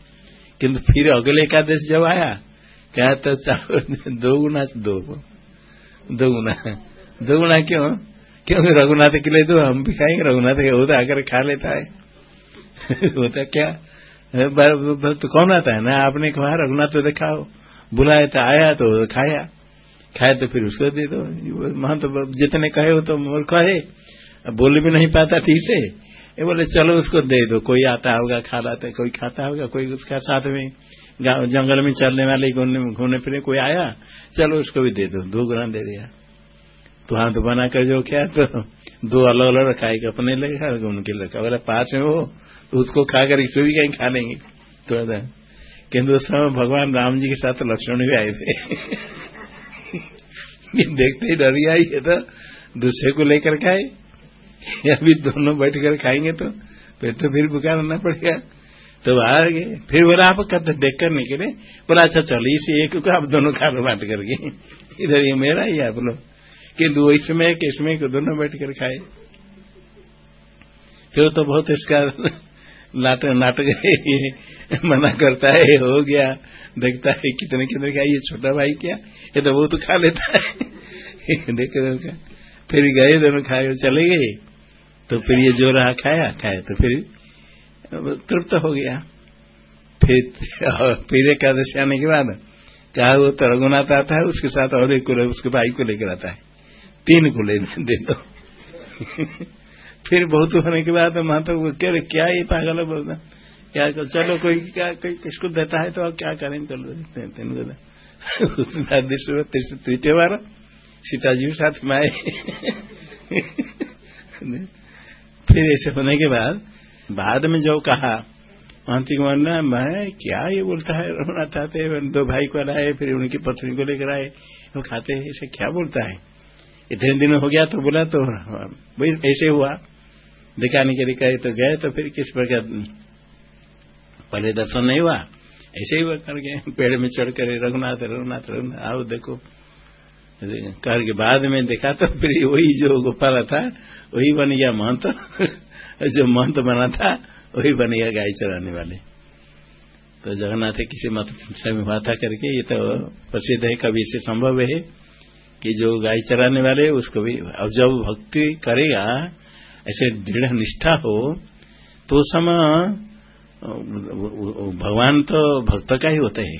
किंतु फिर अगले एकादश जब आया क्या तो दो गुना दो दो गुना दो गुना क्यों? क्योंकि रघुनाथ के लिए दो हम भी खाएँगे, रघुनाथ के वो तो आकर खा लेता है। होता क्या? तो कौन आता है ना? आपने कहा, रघुनाथ तो खाओ। बुलाया तो आया तो खाया। खाए तो फिर उसको दे दो। वहाँ तो जितने कहे हो तो मूर्ख है बोल भी नहीं पाता ठीक से। ये बोले, चलो उसको दे दो, कोई आता होगा, खा लाता कोई खाता होगा, कोई उसका साथ में जंगल में चलने वाले, घूमने फिरने, कोई आया? चलो उसको भी दे दो दो ग्राम दे दिया। तो हाथ बना कर जो क्या तो दो अलग अलग रखाएगा अपने लगे उनके लगा बोला, पास में हो तो उसको खाकर इसको भी कहीं खा लेंगे। तो किन्तु उस समय भगवान राम जी के साथ लक्ष्मण भी आए थे। देखते ही डर आई, ये तो दूसरे को लेकर खाए अभी दोनों बैठ कर खाएँगे तो फिर तो फिर बुखार रहना पड़ेगा। तो आ गए। फिर बोला, आप कहते देख कर निकले बोला अच्छा चलो, इसे एक को आप दोनों खा लो बांट करके। इधर ये मेरा ही आप लोग। किन्तु इसमें कि इसमें को दोनों बैठ कर खाए। फिर तो बहुत इसका नाटक नाटक मना करता है, हो गया। देखता है कितने कितने का ये छोटा भाई क्या? ये तो वो तो खा लेता है। देख फिर गए दोनों खाए, चले गए। तो फिर ये जो रहा खाया खाया। तो फिर तृप्त हो गया। फिर फिर एकादशी आने के बाद कहा, वो तो रघुनाथ आता है, उसके साथ और एक को उसके भाई को लेकर आता है। तीन को ले, दे दो। फिर बहुत होने के बाद वहाँ तो क्या क्या ये पागल है बोलता क्या कर चलो कोई क्या, कोई किसको देता है तो क्या करें, चलो तीन को तृतीय बार सीता जी साथ में आए। फिर ऐसे होने के बाद बाद में जो कहा महंती कुमार ने, मैं क्या ये बोलता है? रघुनाथ आते दो भाई को लाए फिर उनकी पत्नी को लेकर आए, वो खाते हैं, ऐसे क्या बोलता है? इतने दिन हो गया तो बोला तो भाई ऐसे हुआ। दिखाने के लिए तो गए तो फिर किस प्रकार, पहले दर्शन नहीं हुआ, ऐसे ही हुआ गए, पेड़ में चढ़ कर रघुनाथ रघुनाथ रघुनाथ आओ देखो। करके बाद में देखा तो फिर वही जो गोपाल था, वही बन गया महंत। जो महंत बना था, वही बन गया गाय चराने वाले। तो जगन्नाथ किसी मत में हुआ था करके ये तो प्रसिद्ध है, कभी से संभव है कि जो गाय चराने वाले उसको भी अब जब भक्ति करेगा, ऐसे दृढ़ निष्ठा हो तो समय भगवान तो भक्त का ही होता है।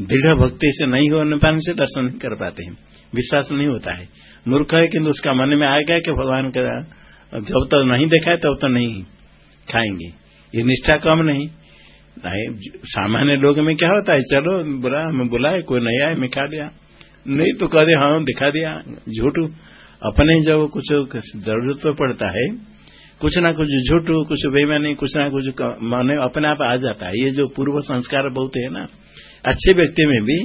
दृढ़ भक्ति से नहीं होने पाने से दर्शन कर पाते हैं। विश्वास नहीं होता है। मूर्ख है किंतु उसका मन में आएगा कि भगवान का जब तक तो नहीं देखा है तब तो, तो नहीं खाएँगे। ये निष्ठा कम नहीं। सामान्य लोग में क्या होता है? चलो बुला हमें बुलाए कोई नहीं आए मैं खा लिया। नहीं तो कह दे हाँ दिखा दिया झूठ। अपने जब कुछ ज़रूरत तो पड़ता है कुछ ना कुछ झूठ कुछ बेमानी कुछ ना कुछ मन अपने आप आ जाता है। ये जो पूर्व संस्कार बहुत है ना अच्छे व्यक्ति में भी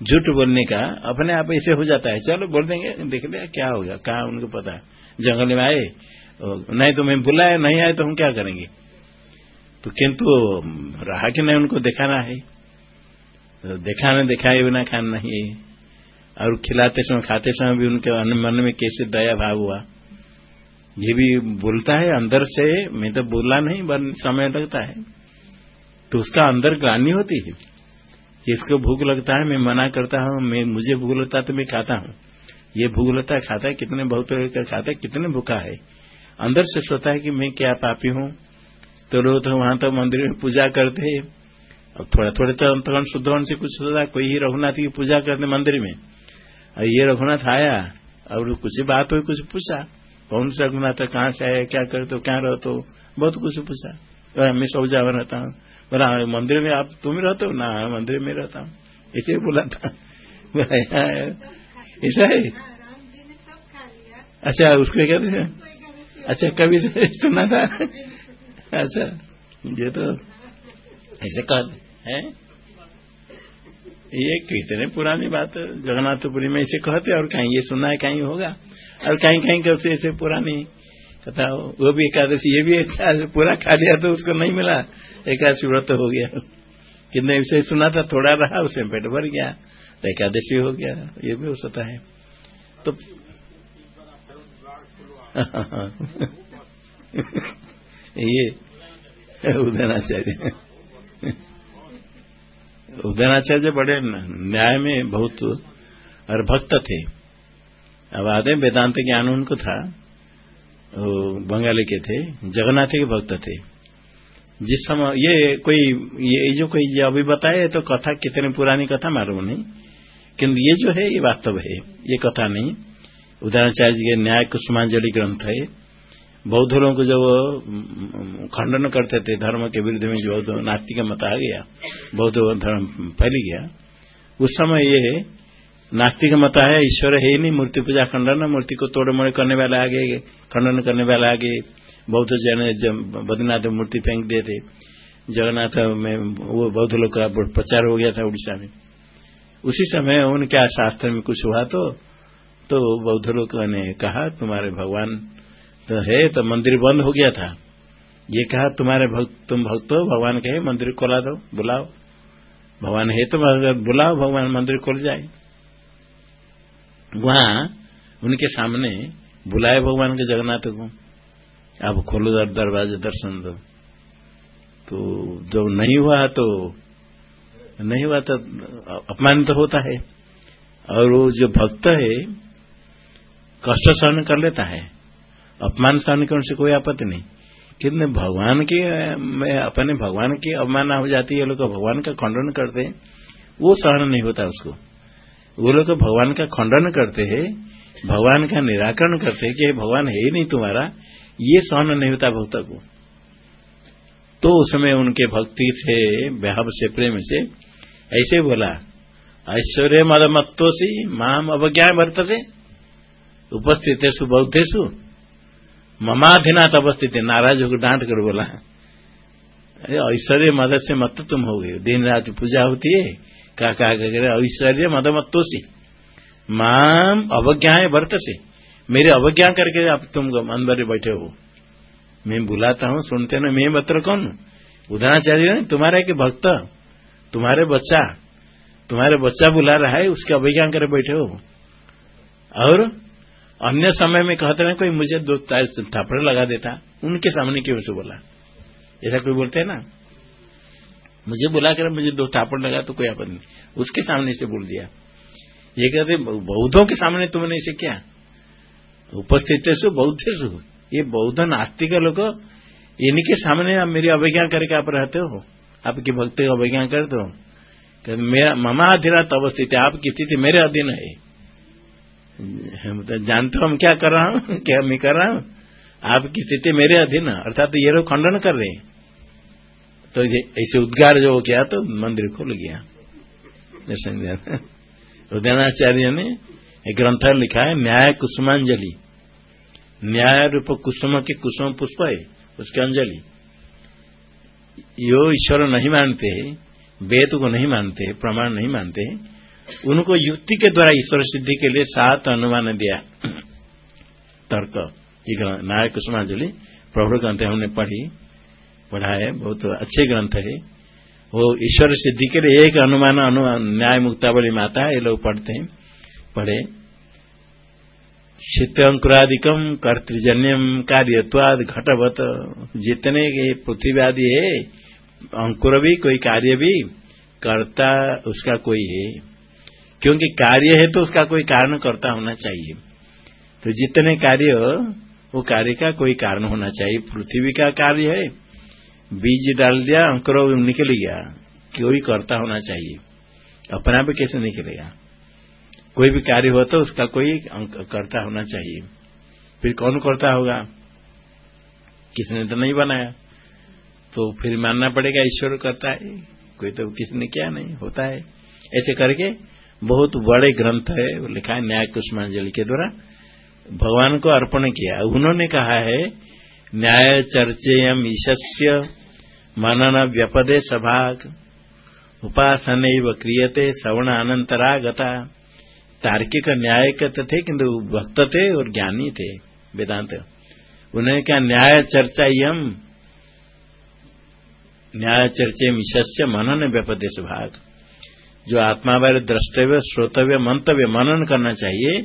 झूठ बोलने का, अपने आप ऐसे हो जाता है। चलो बोल देंगे, देख लिया, क्या होगा कहा उनको पता जंगल में आए नहीं तो मैं बुलाया, नहीं आए तो हम क्या करेंगे? तो किंतु, रहा कि नहीं उनको दिखाना है? तो दिखाने, दिखाए बिना खाना नहीं है। और खिलाते समय, खाते समय भी उनके मन में कैसे दया भाव हुआ। ये भी बोलता है, अंदर से, मैं तो बोला नहीं, बन, समय लगता है। तो उसका अंदर ग्लानी होती है। कि इसको भूख लगता है, मैं मना करता हूँ, मैं, मुझे भूख लगता है तो मैं खाता हूँ। ये भूख लगता है, खाता है, कितने बहुत खाता है, कितने भूखा है। अंदर से सोचता है कि मैं क्या पापी हूँ। तो लोग तो वहाँ तो मंदिर में पूजा करते अब थोड़ा थोड़े तो अंतरण शुद्ध से कुछ होता कोई ही रघुनाथ की पूजा करते मंदिर में। और ये रघुनाथ आया, और कुछ बात हुई, कुछ पूछा। कौन सा रघुनाथ, कहाँ से आया, क्या करते हो क्या रहते हो? बहुत कुछ पूछा। मैं सब जावा रहता हूँ। बोला मंदिर में आप, तुम रहते हो? ना मंदिर में रहता हूँ। ऐसे बोला था। ऐसा है? अच्छा उसको कहते हैं अच्छा कभी से सुना था। अच्छा ये तो ऐसे कह है? ये कितने पुरानी बात है जगन्नाथपुरी में ऐसे कहते और कहीं ये सुना है, कहीं होगा। और कहीं कहीं कैसे ऐसे पुरानी कथा। वो भी एकादशी, ये भी अच्छा पूरा खा लिया तो उसको नहीं मिला। एकादशी व्रत हो गया। कितने विषय सुना था, थोड़ा रहा, उसे पेट भर गया। एकादशी हो गया, ये भी हो सकता है। तो ये, उदयनाचार्य। उदयनाचार्य बड़े न्याय में बहुत और भक्त थे। अब आदे वेदांत ज्ञान उनको था। बंगाली के थे, जगन्नाथ के भक्त थे। जिस समय ये कोई, ये जो कोई अभी बताए तो कथा कितने पुरानी कथा मालूम नहीं। किंतु ये जो है, ये वास्तव है। ये कथा नहीं। उदयनाचार्य जी के न्याय कुसुमांजलि ग्रंथ है। बौद्ध लोगों को जब खंडन करते थे, धर्म के विरुद्ध में जो नास्तिक मत आ गया, बौद्ध धर्म फैल गया, उस समय ये नास्तिक मत है ईश्वर है ही नहीं, मूर्ति पूजा खंडन, मूर्ति को तोड़ मोड़ करने वाले आगे, खंडन करने वाले आगे। बौद्ध जन बद्रीनाथ मूर्ति फेंक दिए थे, जगन्नाथ में वो बौद्ध लोग का प्रचार हो गया था उड़ीसा में। उसी समय उनके शास्त्र में कुछ हुआ तो तो बौद्ध लोग ने कहा, तुम्हारे भगवान तो है तो मंदिर बंद हो गया था। ये कहा, तुम्हारे भक्त, तुम भक्त हो भगवान कहे, मंदिर खोला दो, बुलाओ। भगवान है तो बुलाओ, भगवान मंदिर खोल जाए। वहाँ उनके सामने बुलाए भगवान के जगन्नाथ को। आप खोलो दर दरवाजे दर्शन दो। तो जब नहीं हुआ तो नहीं हुआ तो अपमान तो होता है। और वो जो भक्त है, कष्ट सहन कर लेता है। अपमान सहन करने से कोई आपत्ति नहीं। कितने भगवान के, में अपने भगवान की अवमानना हो जाती है लोग भगवान का खंडन करते हैं। वो सहन नहीं होता उसको। वो लोग भगवान का खंडन करते हैं, भगवान का निराकरण करते हैं कि भगवान, है ही नहीं तुम्हारा। ये सहन नहीं होता भक्त को। तो उसमें उनके भक्ति से व्याहब से, प्रेम से ऐसे बोला, ऐश्वर्य मद मत्तोसी माम अवज्ञा वर्तते। उपस्थित बौद्धेशु ममाधिनाथ अवस्थित नाराज़ होकर डांट कर बोला, अरे, ऐश्वर्य मदद से मत तुम हो गए। दिन रात पूजा होती है। कहा कहा ऐश्वर्य मद मत्तोसी माम अवज्ञा वर्त से मेरे अवज्ञा करके आप तुम अंदर बैठे हो। मैं बुलाता हूँ, सुनते ना, मैं बत्र कौन उदाहरण तुम्हारा एक भक्त, तुम्हारे बच्चा तुम्हारे बच्चा बुला रहा है, उसके अभिज्ञा कर बैठे हो। और अन्य समय में कहते ना कोई मुझे दो थापड़े लगा देता, उनके सामने क्यों से बोला? ऐसा कोई बोलते है ना? मुझे बुला कर मुझे दो थापड़ लगा तो कोई आपत्ति नहीं। उसके सामने से बोल दिया। ये कहते बौद्धों के सामने तुमने इसे क्या? उपस्थित बौद्ध सु ये बौद्ध नास्तिक लोग इनके सामने आप मेरी अवज्ञा करके आप रहते हो। आपकी भक्ति की अवज्ञा करते हो। मेरा ममा अधीनत अवस्थित है आपकी स्थिति मेरे अधीन है। मतलब जानते हो हम क्या कर रहा हूँ, क्या मैं कर रहा हूँ। आपकी स्थिति मेरे अधीन अर्थात तो ये लोग खंडन कर रहे हैं। तो ऐसे उद्गार जो किया तो मंदिर खुल गया। रुद्राचार्य ने एक ग्रंथ लिखा है, न्याय कुसुमांजलि। न्याय रूप कुसुम के कुसुम पुष्प है, उसकी अंजलि। यो ईश्वर नहीं मानते है वेद को नहीं मानते है प्रमाण नहीं मानते है उनको युक्ति के द्वारा ईश्वर सिद्धि के लिए सात अनुमान दिया। तर्क न्याय कुसुमांजलि प्रभु ग्रंथ हमने पढ़ी, पढ़ा है, बहुत अच्छे ग्रंथ है। वो ईश्वर सिद्धि के लिए एक अनुमान न्याय मुक्तावली में आता है, ये लोग पढ़ते हैं। पढ़े। शीत अंकुरादिकम कर्तजन्यम कार्यत्वाद घटवत। जितने पृथ्वी आदि है, अंकुर भी, कोई कार्य भी, कर्ता उसका कोई है। क्योंकि कार्य है तो उसका कोई कारण करता होना चाहिए। तो जितने कार्य वो कार्य का कोई कारण होना चाहिए। पृथ्वी का कार्य है, बीज डाल दिया, अंकुर निकल गया कोई करता होना चाहिए। अपना भी कैसे निकलेगा कोई भी कार्य हो तो उसका कोई करता होना चाहिए। फिर कौन करता होगा? किसने तो नहीं बनाया? तो फिर मानना पड़ेगा ईश्वर करता है। कोई तो किसने क्या नहीं, होता है। ऐसे करके बहुत बड़े ग्रंथ है लिखा है न्याय कुष्मांजलि के द्वारा। भगवान को अर्पण किया। उन्होंने कहा है, न्याय चर्चेयम ईशस्य मनन व्यपदे सभाग उपासन क्रियते श्रवण अनंतरागता तार्किक न्याय कहते थे, किंतु भक्त थे और ज्ञानी थे, वेदांत। उन्होंने क्या न्याय चर्चा यम न्याय चर्चे मिशस्य मनन व्यपदे भाग। जो आत्मा बारे द्रष्टव्य, श्रोतव्य, मंतव्य मनन करना चाहिए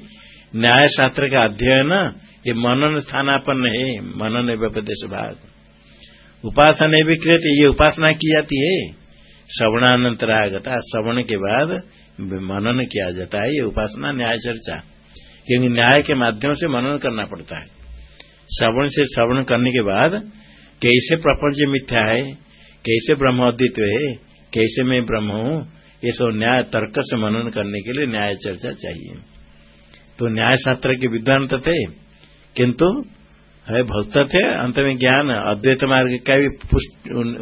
न्याय शास्त्र का अध्ययन, ये मनन स्थानापन्न है, मनन व्यपदेश भाग। उपासना भी क्रियते ये उपासना की जाती है। श्रवणानंतरागता, श्रवण के बाद मनन किया जाता है, ये उपासना, न्याय चर्चा। क्योंकि न्याय के माध्यम से मनन करना पड़ता है। श्रवण से श्रवण करने के बाद, कैसे प्रपंच मिथ्या है, कैसे ब्रह्म अद्वित्व है, कैसे मैं ब्रह्म हूँ, ये सब न्याय, तर्क से मनन करने के लिए न्याय चर्चा चाहिए। तो न्याय शास्त्र के विद्वान तो थे, किंतु है भक्त थे, अंत में ज्ञान, अद्वैत मार्ग का भी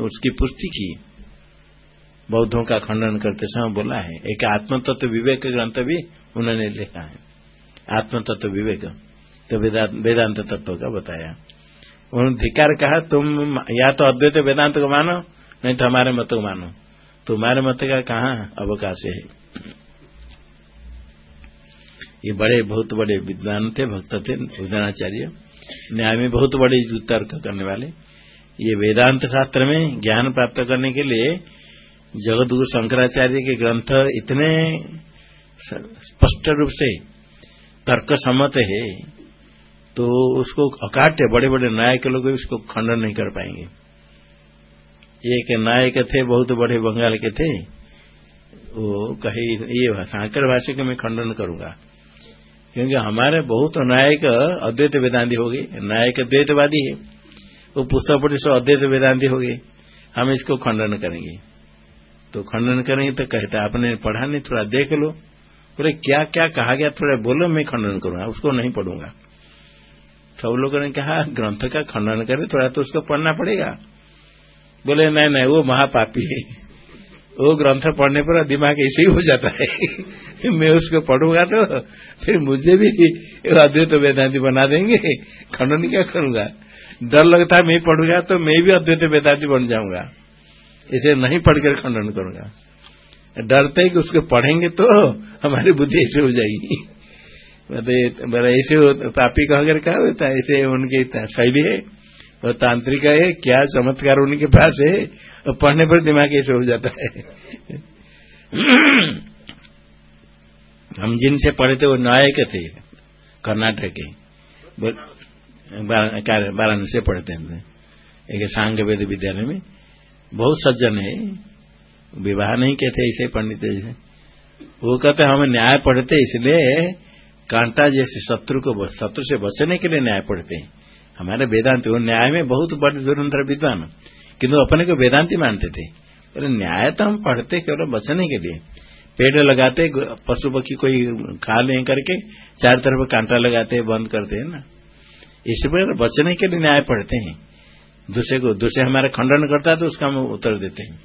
उसकी पुष्टि की। बौद्धों का खंडन करते समय बोला है, एक आत्म तत्व विवेक ग्रंथ भी उन्होंने लिखा है। आत्म तत्व विवेक तो वेदांत तत्व का बताया। उन्होंने धिकार कहा, तुम या तो अद्वैत वेदांत को मानो, नहीं तो हमारे मत को मानो। तुम्हारे मत का कहा अवकाश है? ये बड़े, बहुत बड़े विद्वान थे, भक्त थे उदनाचार्य न्याय में बहुत बड़े तर्क करने वाले। ये वेदांत शास्त्र में ज्ञान प्राप्त करने के लिए जगतगुरु शंकराचार्य के ग्रंथ इतने स्पष्ट रूप से तर्क सम्मत है तो उसको अकाट्य बड़े बड़े नायक लोग उसको खंडन नहीं कर पाएँगे। एक नायक थे, बहुत बड़े बंगाल के थे, वो कही, ये भाषा के मैं खंडन करूँगा। क्योंकि हमारे बहुत नायक अद्वैत वेदांति हो गए, नायक द्वैतवादी है, वो पुस्तक पढ़े सो अद्वैत वेदांति हो गए, हम इसको खंडन करेंगे। तो खंडन करेंगे तो कहते आपने पढ़ा नहीं, थोड़ा देख लो। बोले, क्या क्या कहा गया? थोड़ा बोलो, मैं खंडन करूँगा, उसको नहीं पढ़ूँगा। सब लोगों ने कहा, ग्रंथ का खंडन करे, थोड़ा तो उसको पढ़ना पड़ेगा। बोले, नहीं नहीं, वो महापापी है। वो ग्रंथ पढ़ने पर दिमाग ऐसे ही हो जाता है। मैं उसको पढ़ूँगा तो फिर मुझे भी अद्वैत वेदांति बना देंगे, खंडन क्या करूँगा? डर लगता है, मैं पढ़ूँगा तो मैं भी अद्वैत वेदांति बन जाऊँगा। इसे नहीं पढ़कर खंडन करूँगा। डरते कि उसको पढ़ेंगे तो हमारी बुद्धि ऐसे हो जाएगी। ऐसे पापी का अगर क्या होता है, ऐसे उनकी शैली है और तांत्रिक है, क्या चमत्कार उनके पास है और पढ़ने पर दिमाग ऐसे हो जाता है। हम जिनसे पढ़े थे, वो नायक थे, कर्नाटक के। वाराणसी से पढ़ते थे, एक सांग वेद विद्यालय में। बहुत सज्जन है। विवाह नहीं कहते ऐसे पंडित जैसे वो कहते हम न्याय पढ़ते, इसलिए कांटा जैसे शत्रु को शत्रु से बचने के लिए न्याय पढ़ते हैं। हमारे वेदांति, वो न्याय में बहुत बड़े दुरंतर विद्वान। किंतु अपने को वेदांति मानते थे। पर न्याय तो हम पढ़ते केवल बचने के लिए। पेड़ लगाते पशु पक्षी कोई खा ले करके, चार तरफ़ कांटा लगाते, बंद करते हैं ना। इस पर बचने के लिए न्याय पढ़ते हैं। दूसरे को, दूसरे हमारा खंडन करता है तो उसका हम उत्तर देते हैं।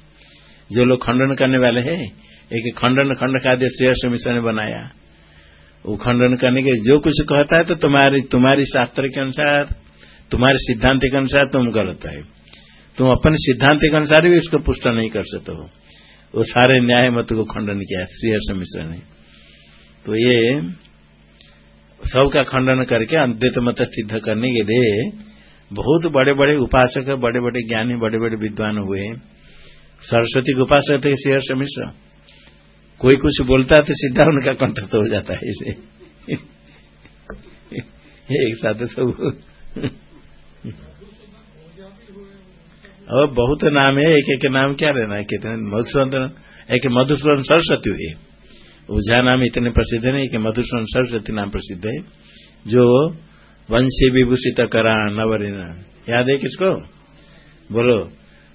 जो लोग खंडन करने वाले हैं, एक खंडन खंड खाद्य श्रेय मिश्र ने बनाया। वो खंडन करने के जो कुछ कहता है तो तुम्हारी तुम्हारी शास्त्र के अनुसार, तुम्हारे सिद्धांत के अनुसार तुम गलत है। तुम अपने सिद्धांत के अनुसार भी उसको पुष्ट नहीं कर सकते हो। वो सारे न्याय मत को खंडन किया श्री हर्ष मिश्र ने। तो ये सबका खंडन करके अद्वैत मत सिद्ध करने के लिए बहुत बड़े बड़े उपासक बड़े बड़े ज्ञानी बड़े बड़े विद्वान हुए सरस्वती के उपासक थे श्री हर्ष मिश्र। कोई कुछ बोलता है तो सीधा उनका कंठस्थ हो जाता है इसे। एक साथ सब। और बहुत नाम है, एक एक नाम क्या रहना है? कितने मधुसूदन, एक मधुसूदन सरस्वती हुई। ओझा नाम इतने प्रसिद्ध है कि मधुसूदन सरस्वती नाम प्रसिद्ध है, जो वंशी विभूषित करा नवरिन याद है किसको? बोलो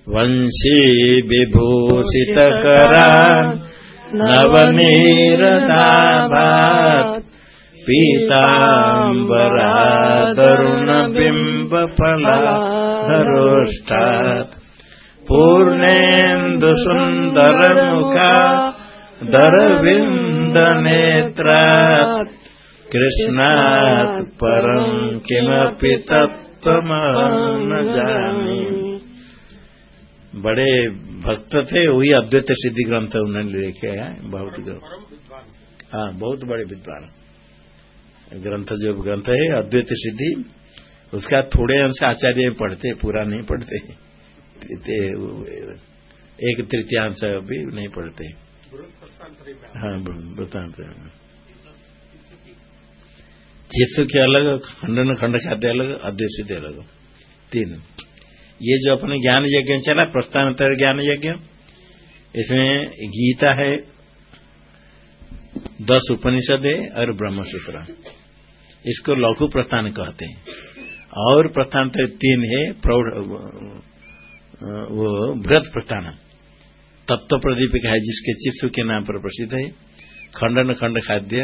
वंशी विभूषित करा नवनीरदाभात् पीताम्बरातरुणबिम्बफलाधरोष्ठात् पूर्णेन्दुसुन्दरमुखा, दरविन्दनेत्रात्। कृष्णात् परम् किमपि तत्त्वमहं न जानी। बड़े भक्त थे वही अद्वैत सिद्धि ग्रंथ उन्होंने लिखे है बहुत ग्रंथ हाँ बहुत बड़े विद्वान। ग्रंथ जो ग्रंथ है अद्वैत सिद्धि उसका थोड़े अंश आचार्य पढ़ते पूरा नहीं पढ़ते। एक तृतीयांश भी नहीं पढ़ते। हाँ वृत्तांत चित्त के अलग, खंडन खंड खाते अलग सिद्धि अलग। तीन। ये जो अपने ज्ञान यज्ञ चला, प्रस्थानतर ज्ञान यज्ञ, इसमें गीता है, दस उपनिषद है और ब्रह्मसूत्र। इसको लघु प्रस्थान कहते हैं। और प्रस्थान तीन है, प्रौढ़, वो बृहद प्रस्थान। तत्व प्रदीपिका है, जिसके चित्सु के नाम पर प्रसिद्ध है। खंडन खंड खाद्य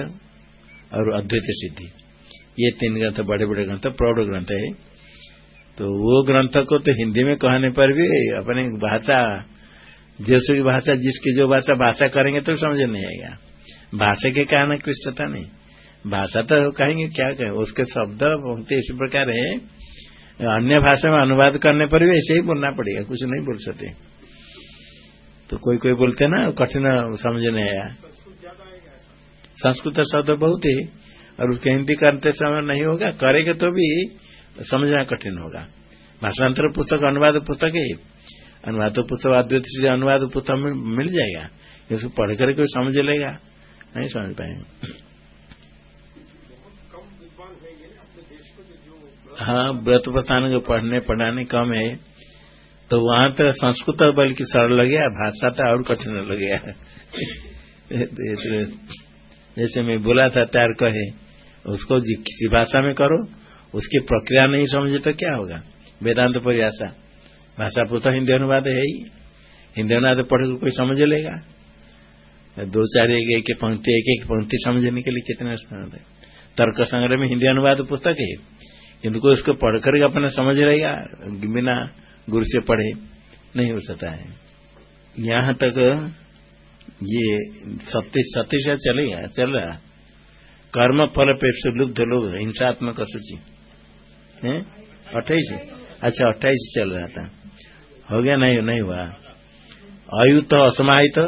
और अद्वैत सिद्धि। ये तीन ग्रंथ बड़े बड़े ग्रंथ, प्रौढ़ ग्रंथ है। तो वो ग्रंथ को तो हिंदी में कहने पर भी अपने भाषा, जैसे की भाषा, जिसकी जो भाषा भाषा करेंगे तो समझ नहीं आएगा। भाषा के कारण क्लिष्टता नहीं। भाषा तो कहेंगे, क्या कहें? उसके शब्द बहुत इसी प्रकार है। अन्य भाषा में अनुवाद करने पर भी ऐसे ही बोलना पड़ेगा, कुछ नहीं बोल सकते। तो कोई कोई बोलते ना, कठिन समझ नहीं आया। संस्कृत शब्द बहुत ही और उसके हिंदी करते समय नहीं होगा, करेगा तो भी समझना कठिन होगा। भाषांतर पुस्तक, अनुवाद पुस्तक है। अनुवाद पुस्तक, अद्वैत अनुवाद पुस्तक मिल जाएगा। इसको पढ़ कर कोई समझ लेगा? नहीं समझ पाएँगे। हाँ व्रत प्रधान को पढ़ने, पढ़ाने कम है। तो वहाँ तो संस्कृत बल्कि सरल लग गया भाषा तो और कठिन लग। गया जैसे मैं बोला था, तैयार कहे। उसको किसी भाषा में करो, उसकी प्रक्रिया नहीं समझे तो क्या होगा? वेदांत परिभाषा। भाषा पुस्तक हिंदी अनुवाद है ही। हिंदी अनुवाद पढ़ के कोई समझ लेगा। दो चार एक एक पंक्ति, एक एक पंक्ति समझने के लिए कितने तर्क संग्रह में हिंदी अनुवाद पुस्तक है। किंतु कोई उसको पढ़ कर अपना समझ रहेगा बिना गुरु से पढ़े नहीं हो सकता है। यहाँ तक ये सत्य सत्य से चलेगा, चल रहा। कर्म फल से लुब्ध लोग हिंसात्मक सूची है? अट्ठाईस अच्छा अट्ठाईस चल रहा था। हो गया, नहीं नहीं हुआ। अयुत असमाहित,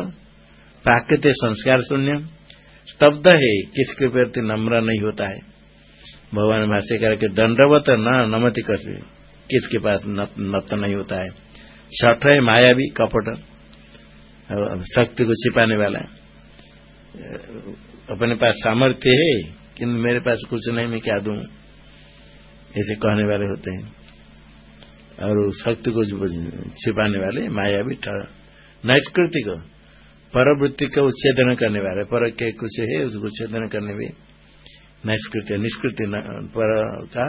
प्राकृतिक संस्कार शून्य। स्तब्ध है किसके प्रति नम्र नहीं होता है। भगवान भाष्य करके दंडवत न नमति कर किसके पास नत नहीं होता है। छठ है माया भी कपट शक्ति को छिपाने वाला। अपने पास सामर्थ्य है किंतु मेरे पास कुछ नहीं, मैं क्या दूँ? ऐसे कहने वाले होते हैं। और शक्ति को छिपाने वाले, माया भी नैष्कृतिक परवृत्ति का उच्छेदन करने वाले। पर के कुछ है, उसको उच्छेदन करने में नैष्कृत्य निष्कृति पर का,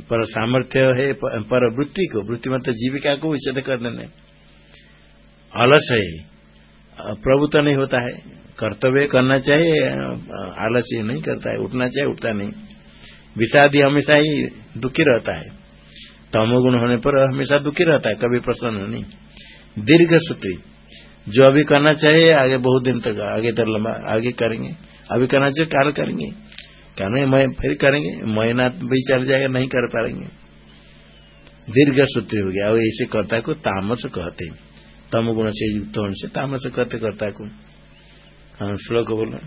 पर सामर्थ्य है पर वृत्ति को वृत्ति मतलब जीविका को उच्छेद करने देने। आलस है प्रभु तो नहीं होता है। कर्तव्य करना चाहिए, आलस्य नहीं करता है, उठना चाहिए, उठता नहीं। विषादी हमेशा ही दुखी रहता है। तमोगुण होने पर हमेशा दुखी रहता है, कभी प्रसन्न नहीं। दीर्घ सूत्री, जो अभी करना चाहिए, आगे बहुत दिन तक, आगे तर लंबा, आगे करेंगे। अभी करना चाहिए, काल करेंगे। कहना मैं फिर करेंगे, महीना भी चल जाएगा, नहीं कर पाएँगे। दीर्घ सूत्री हो गया, और ऐसे कर्ता को तामस कहते गुण से युक्त होने से तामस कहते कर्ता को। हाँ श्लोक बोलो।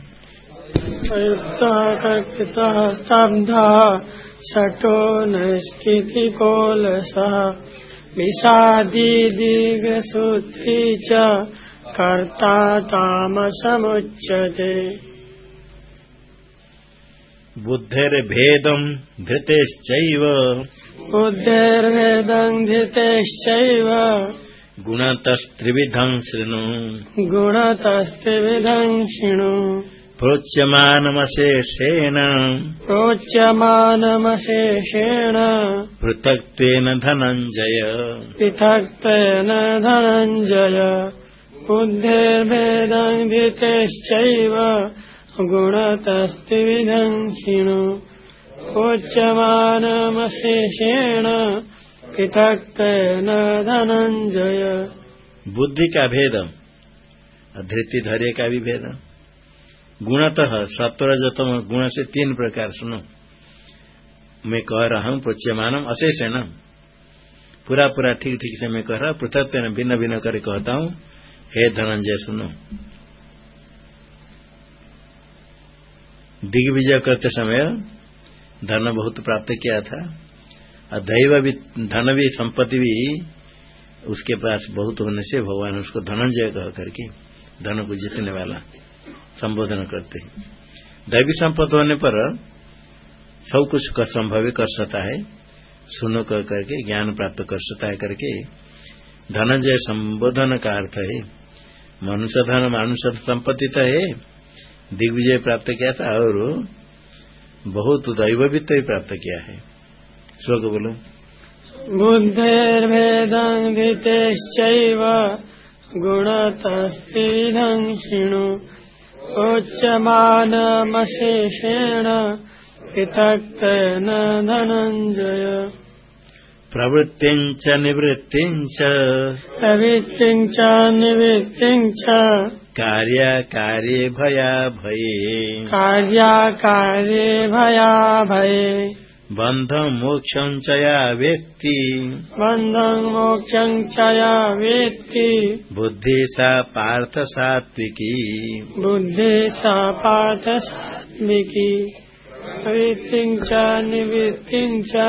स्तब्ध षटो नस्थिति कोलस। विषादी दीर्घसूत्री च कर्ता तामसमुच्यते। बुद्धेर्भेदम् धृतेश्चैव। बुद्धेर्भेदम् धृतेश्चैव। गुणतस्त्रिविधम् शृणु। गुणतस्त्रिविधम् शृणु। प्रोच्यमानमशेषेण। प्रोच्यमानमशेषेण। पृथक्त्वेन धनञ्जय। पृथक्त्वेन धनञ्जय। बुद्धेर्भेदम् धृतेश्चैव। गुणतस्त्रिविधम् क्षिणु प्रोच्यमानमशेषेण पृथक्त्वेन धनञ्जय। बुद्धि का भेद धृति धैर्य का भी भेद गुणतः सत्वरजतम गुण से तीन प्रकार, सुनो। मैं कह रहा हूँ प्रोच्यमानम न पूरा पूरा ठीक ठीक से मैं कह रहा पृथक भिन्न भिन्न कर कहता हूँ। हे धनंजय सुनो। दिग्विजय करते समय धन बहुत प्राप्त किया था। और दैव भी धन भी संपत्ति भी उसके पास बहुत होने से भगवान उसको धनंजय कह करके धन को जीतने वाला संबोधन करते हैं। दैवी संपत्ति होने पर सब कुछ कर संभव कर सकता है। सुनो कह करके, ज्ञान प्राप्त कर सकता है करके धनंजय संबोधन का अर्थ है, मनुष्य धन मनुष्य संपत्ति तो है। दिग्विजय प्राप्त किया था और बहुत दैववित्त ही प्राप्त किया है। श्लोक बोलो बुद्धेर्भेदं धृतेश्चैव गुणतस्त्रिविधं शृणु उच्यमानमशेषेण पृथक्तेन धनञ्जय। प्रवृत्तिं च निवृत्तिं च। प्रवृत्तिं च निवृत्तिं च। कार्याकार्ये भया भये कार्याकार्ये भया भये बन्धं मोक्षं व्यक्ति। बन्धं मोक्षं च या वेत्ति बुद्धि सा पार्थ सात्विकी बुद्धि सा पार्थ सात्विकी प्रवृत्तिं च निवृत्तिं च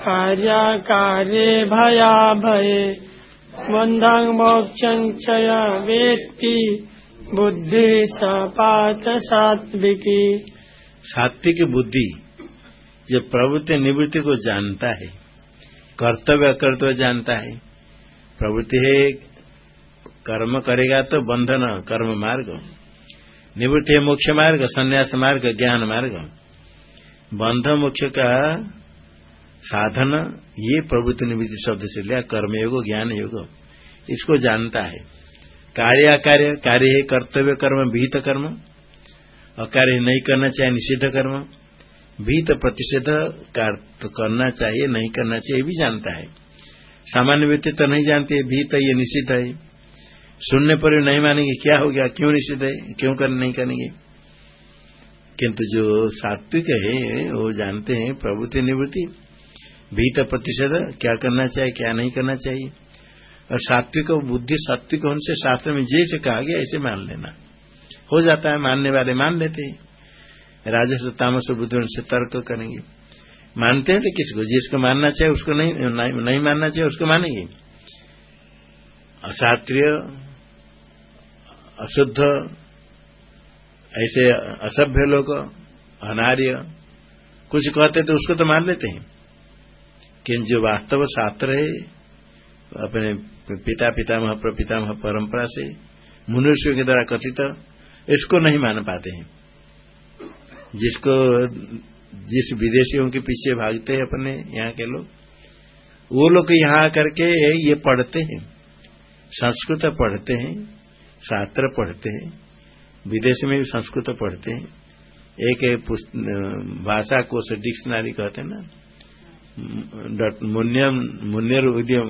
कार्याकार्ये भया भये बन्धं मोक्षं च या वेत्ति बुद्धि सा पार्थ सात्विकी सात्विक बुद्धि। जो प्रवृत्ति निवृत्ति को जानता है, कर्तव्य कर्तव्य जानता है, प्रवृत्ति है, कर्म करेगा तो बंधन, कर्म मार्ग, निवृत्ति है मोक्ष मार्ग, संन्यास मार्ग, ज्ञान मार्ग। बंध मोक्ष का साधन, ये प्रवृत्ति निवृत्ति शब्द से लिया कर्मयोग ज्ञान योग, इसको जानता है। कार्य अकार्य, कार्य है कर्तव्य कर्म, विहित कर्म, अकार्य नहीं करना चाहिए, निषिद्ध कर्म। भीत प्रतिषेध करना चाहिए, नहीं करना चाहिए भी जानता है। सामान्य व्यक्ति तो नहीं जानते भीत ये निषिद्ध है। सुनने पर नहीं मानेंगे, क्या हो गया, क्यों निषिद्ध है, क्यों कर, नहीं करेंगे? किंतु जो सात्विक है, वो जानते हैं प्रभुति निवृत्ति। भीत प्रतिषेध, क्या करना चाहिए, क्या नहीं करना चाहिए। और सात्विक बुद्धि सात्विक होने से शास्त्र में जैसे कहा गया, ऐसे मान लेना। हो जाता है, मानने वाले मान लेते हैं। राजस्व तामस बुद्धि उनसे तर्क करेंगे। मानते हैं तो किसको जिसको मानना चाहिए उसको नहीं नहीं, मानना चाहिए उसको मानेंगे। अशास्त्रीय अशुद्ध ऐसे असभ्य लोग अनार्य कुछ कहते तो उसको तो मान लेते हैं। किंतु जो वास्तव शास्त्र है अपने पिता पितामह प्रपितामह परंपरा से मनुष्यों के द्वारा कथित इसको नहीं मान पाते हैं। जिसको, जिस विदेशियों के पीछे भागते हैं अपने यहाँ के लोग, वो लोग यहाँ आकर के ये पढ़ते हैं, संस्कृत पढ़ते हैं, शास्त्र पढ़ते हैं, विदेश में भी संस्कृत पढ़ते हैं। एक भाषा कोश डिक्शनरी कहते हैं ना? मुन्यम मुन्यर उद्यम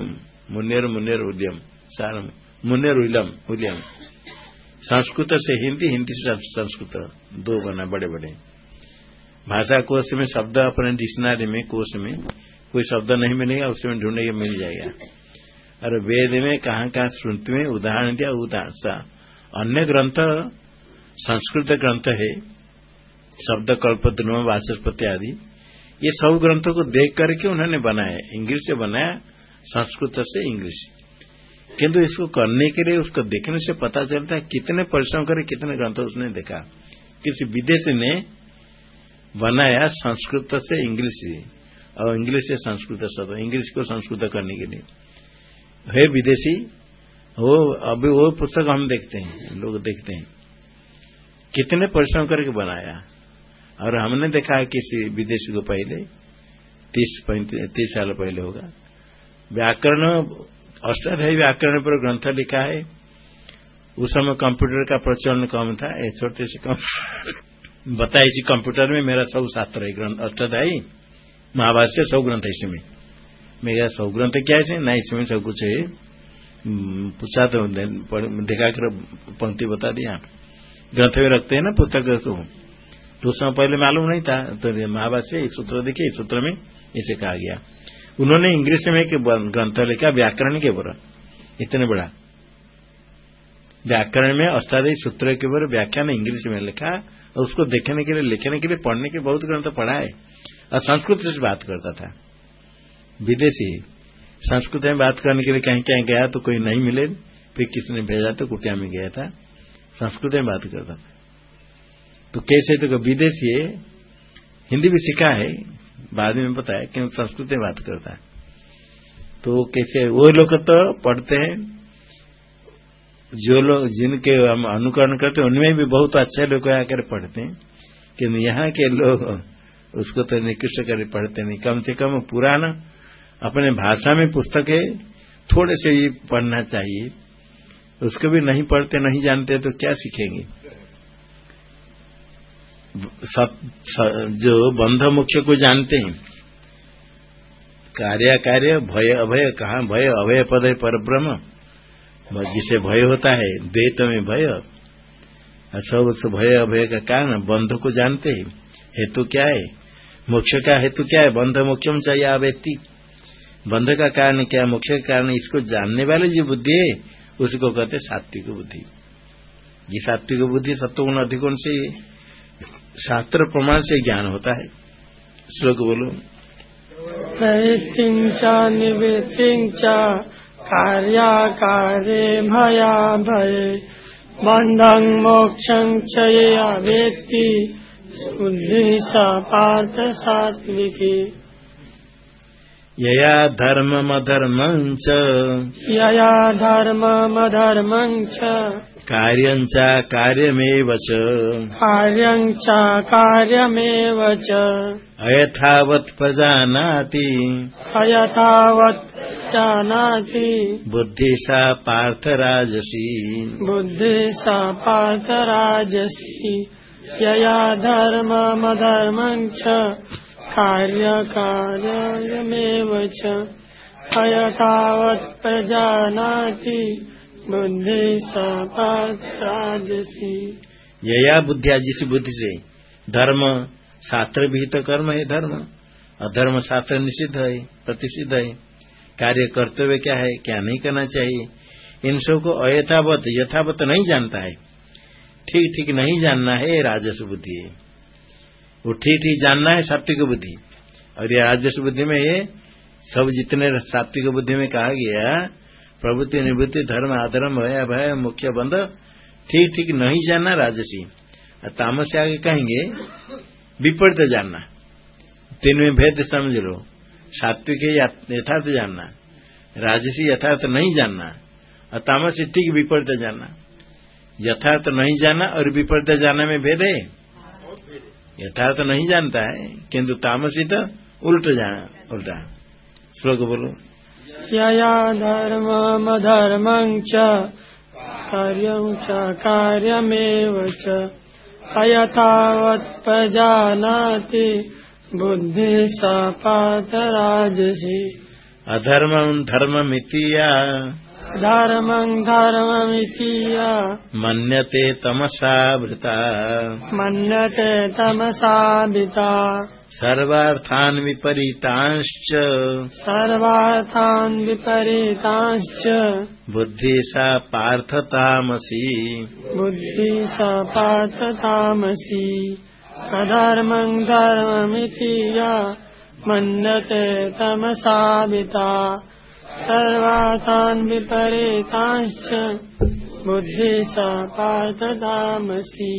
मुन्यर मुन्यर उद्यम, सार मुन्यर उलम उद्यम। संस्कृत से हिंदी हिंदी से संस्कृत, दो बना, बड़े बड़े। भाषा कोश में शब्द अपने डिक्शनरी में, कोश में, कोई शब्द नहीं मिलेगा, उसमें ढूंढेंगे मिल जाएगा। और वेद में कहाँ कहाँ श्रुति में उदाहरण दिया, उदाहरण अन्य ग्रंथ, संस्कृत ग्रंथ है, शब्द कल्प द्रुम वाचस्पति आदि, ये सब ग्रंथों को देख करके उन्होंने बनाया। इंग्लिश से बनाया, संस्कृत से इंग्लिश। किंतु इसको करने के लिए, उसको देखने से पता चलता है कितने परिश्रम करे, कितने ग्रंथ उसने देखा। किसी विदेशी ने बनाया संस्कृत से इंग्लिश और इंग्लिश से संस्कृत शब्द इंग्लिश को संस्कृत करने के लिए। है विदेशी वो अभी वो पुस्तक हम देखते हैं, लोग देखते हैं। कितने परिश्रम करके बनाया। और हमने देखा है किसी विदेशी को पहले, तीस तीस साल पहले होगा। व्याकरण अष्टाध्यायी व्याकरण पर ग्रंथ लिखा है। उस समय कंप्यूटर का प्रचलन कम था छोटे से कम। बताई थी कंप्यूटर में मेरा सब शास्त्र है ग्रंथ अष्टाध्यायी महाभारत से सब ग्रंथ है इसमें। मेरा सौ ग्रंथ क्या है ना इसमें सब कुछ है। हम्म, पूछा तो दिखा कर पंक्ति बता दिया। ग्रंथ में रखते हैं ना पुस्तक तो। तो उस समय पहले मालूम नहीं था तो महाभारत से एक सूत्र देखिए इस सूत्र में इसे कहा गया। उन्होंने इंग्लिश में एक ग्रंथ लिखा व्याकरण के ऊपर। इतने बड़ा। व्याकरण में अष्टादश सूत्र के ऊपर व्याख्यान इंग्लिश में लिखा और उसको देखने के लिए, लिखने के लिए, पढ़ने के बहुत ग्रंथ पढ़ा है। और संस्कृत से बात करता था। विदेशी संस्कृत में बात करने के लिए कहीं कहीं गया तो कोई नहीं मिले, फिर किसी ने भेजा तो कुटिया में गया था। संस्कृत में बात करता था। तो कैसे तो विदेशी, हिंदी भी सीखा है, बाद में बताया क्योंकि संस्कृत में बात करता है। तो कैसे, वो लोग तो पढ़ते हैं जो लोग जिनके हम अनुकरण करते हैं, उनमें भी बहुत अच्छे लोग आकर पढ़ते हैं। कि यहाँ के लोग, उसको तो निकृष्ट कर पढ़ते नहीं। कम से कम पुराना, अपने भाषा में पुस्तक है थोड़े से ही पढ़ना चाहिए। उसको भी नहीं पढ़ते, नहीं जानते तो क्या सीखेंगे? जो बंध मुख्य को जानते हैं। कार्य कार्य भय, अभय, कहा? भय, अभय, पद, पर ब्रह्म। जिसे भय होता है, द्वैत में भय। सब उस भय अभय का कारण, बंध को जानते हैं। हेतु क्या है? मोक्ष का हेतु क्या है? बंध मोक्षम चाहिए आ बंध का कारण क्या मोक्ष का कारण इसको जानने वाले जो बुद्धि है, उसको कहते सात्विक बुद्धि। ये सात्विक बुद्धि सत्वगुण अधिकोण से, शास्त्र प्रमाण से ज्ञान होता है। श्लोक बोलो। कार्याकारे भया भये बन्धं मोक्षं च ये वेत्ति बुद्धि सा पार्थ सात्विकी। यया धर्ममधर्मं च। यया धर्ममधर्मं च। कार्यं च कार्यमेव च। कार्यं च कार्यमेव च। अयथावत् प्रजानाति। अयथावत् जानाति। बुद्धि सा पार्थराजसी। बुद्धि सा पार्थराजसी। यया धर्ममधर्मं च कार्यकार्यमेव च। अयथावत् प्रजानाति। बुद्धि सपात्राजसी यया बुद्धिया जिस बुद्धि से धर्म शास्त्र विहित तो कर्म है धर्म। अधर्म शास्त्र निषिद्ध है, प्रतिषिद्ध है। कार्य कर्तव्य क्या है, क्या नहीं करना चाहिए। इन सबको अयथावत, यथावत नहीं जानता है। ठीक ठीक नहीं जानना है राजस्व बुद्धि है। वो ठीक ठीक जानना है सात्विक बुद्धि। और ये राजस्व बुद्धि में ये सब जितने सात्विक बुद्धि में कहा गया, प्रवृत्ति निवृत्ति, धर्म आधर्म भय भय मुख्य बंध, ठीक ठीक नहीं जानना राजसी। तामस आगे कहेंगे विपरीत जानना। तीन में भेद समझ लो। सात्विक यथार्थ जानना। राजसी यथार्थ नहीं जानना। और तामस ठीक विपरीत जानना। यथार्थ नहीं जानना और विपरीत जानना में भेद है? यथार्थ नहीं जानता है, किंतु तामसी तो उल्ट जाना, उल्टा। श्लोक बोलो। यया धर्ममधर्मं च, कार्यं च, कार्यमेव अयथावत् प्रजानाति बुद्धि सा पातराजसी अधर्मं धर्ममिति या धर्मं धर्ममिति मन्यते तमसावृता मन्यते तमसाविता सर्वार्थान् विपरीतांश्च। सर्वार्थान् विपरीतांश्च। बुद्धि सा पार्थतामसी। बुद्धि सा पार्थतामसी। अधर्मं धर्ममिति या मन्यते तमसाविता सर्वार्थान् विपरीतांश्च बुद्धि सा पार्थतामसी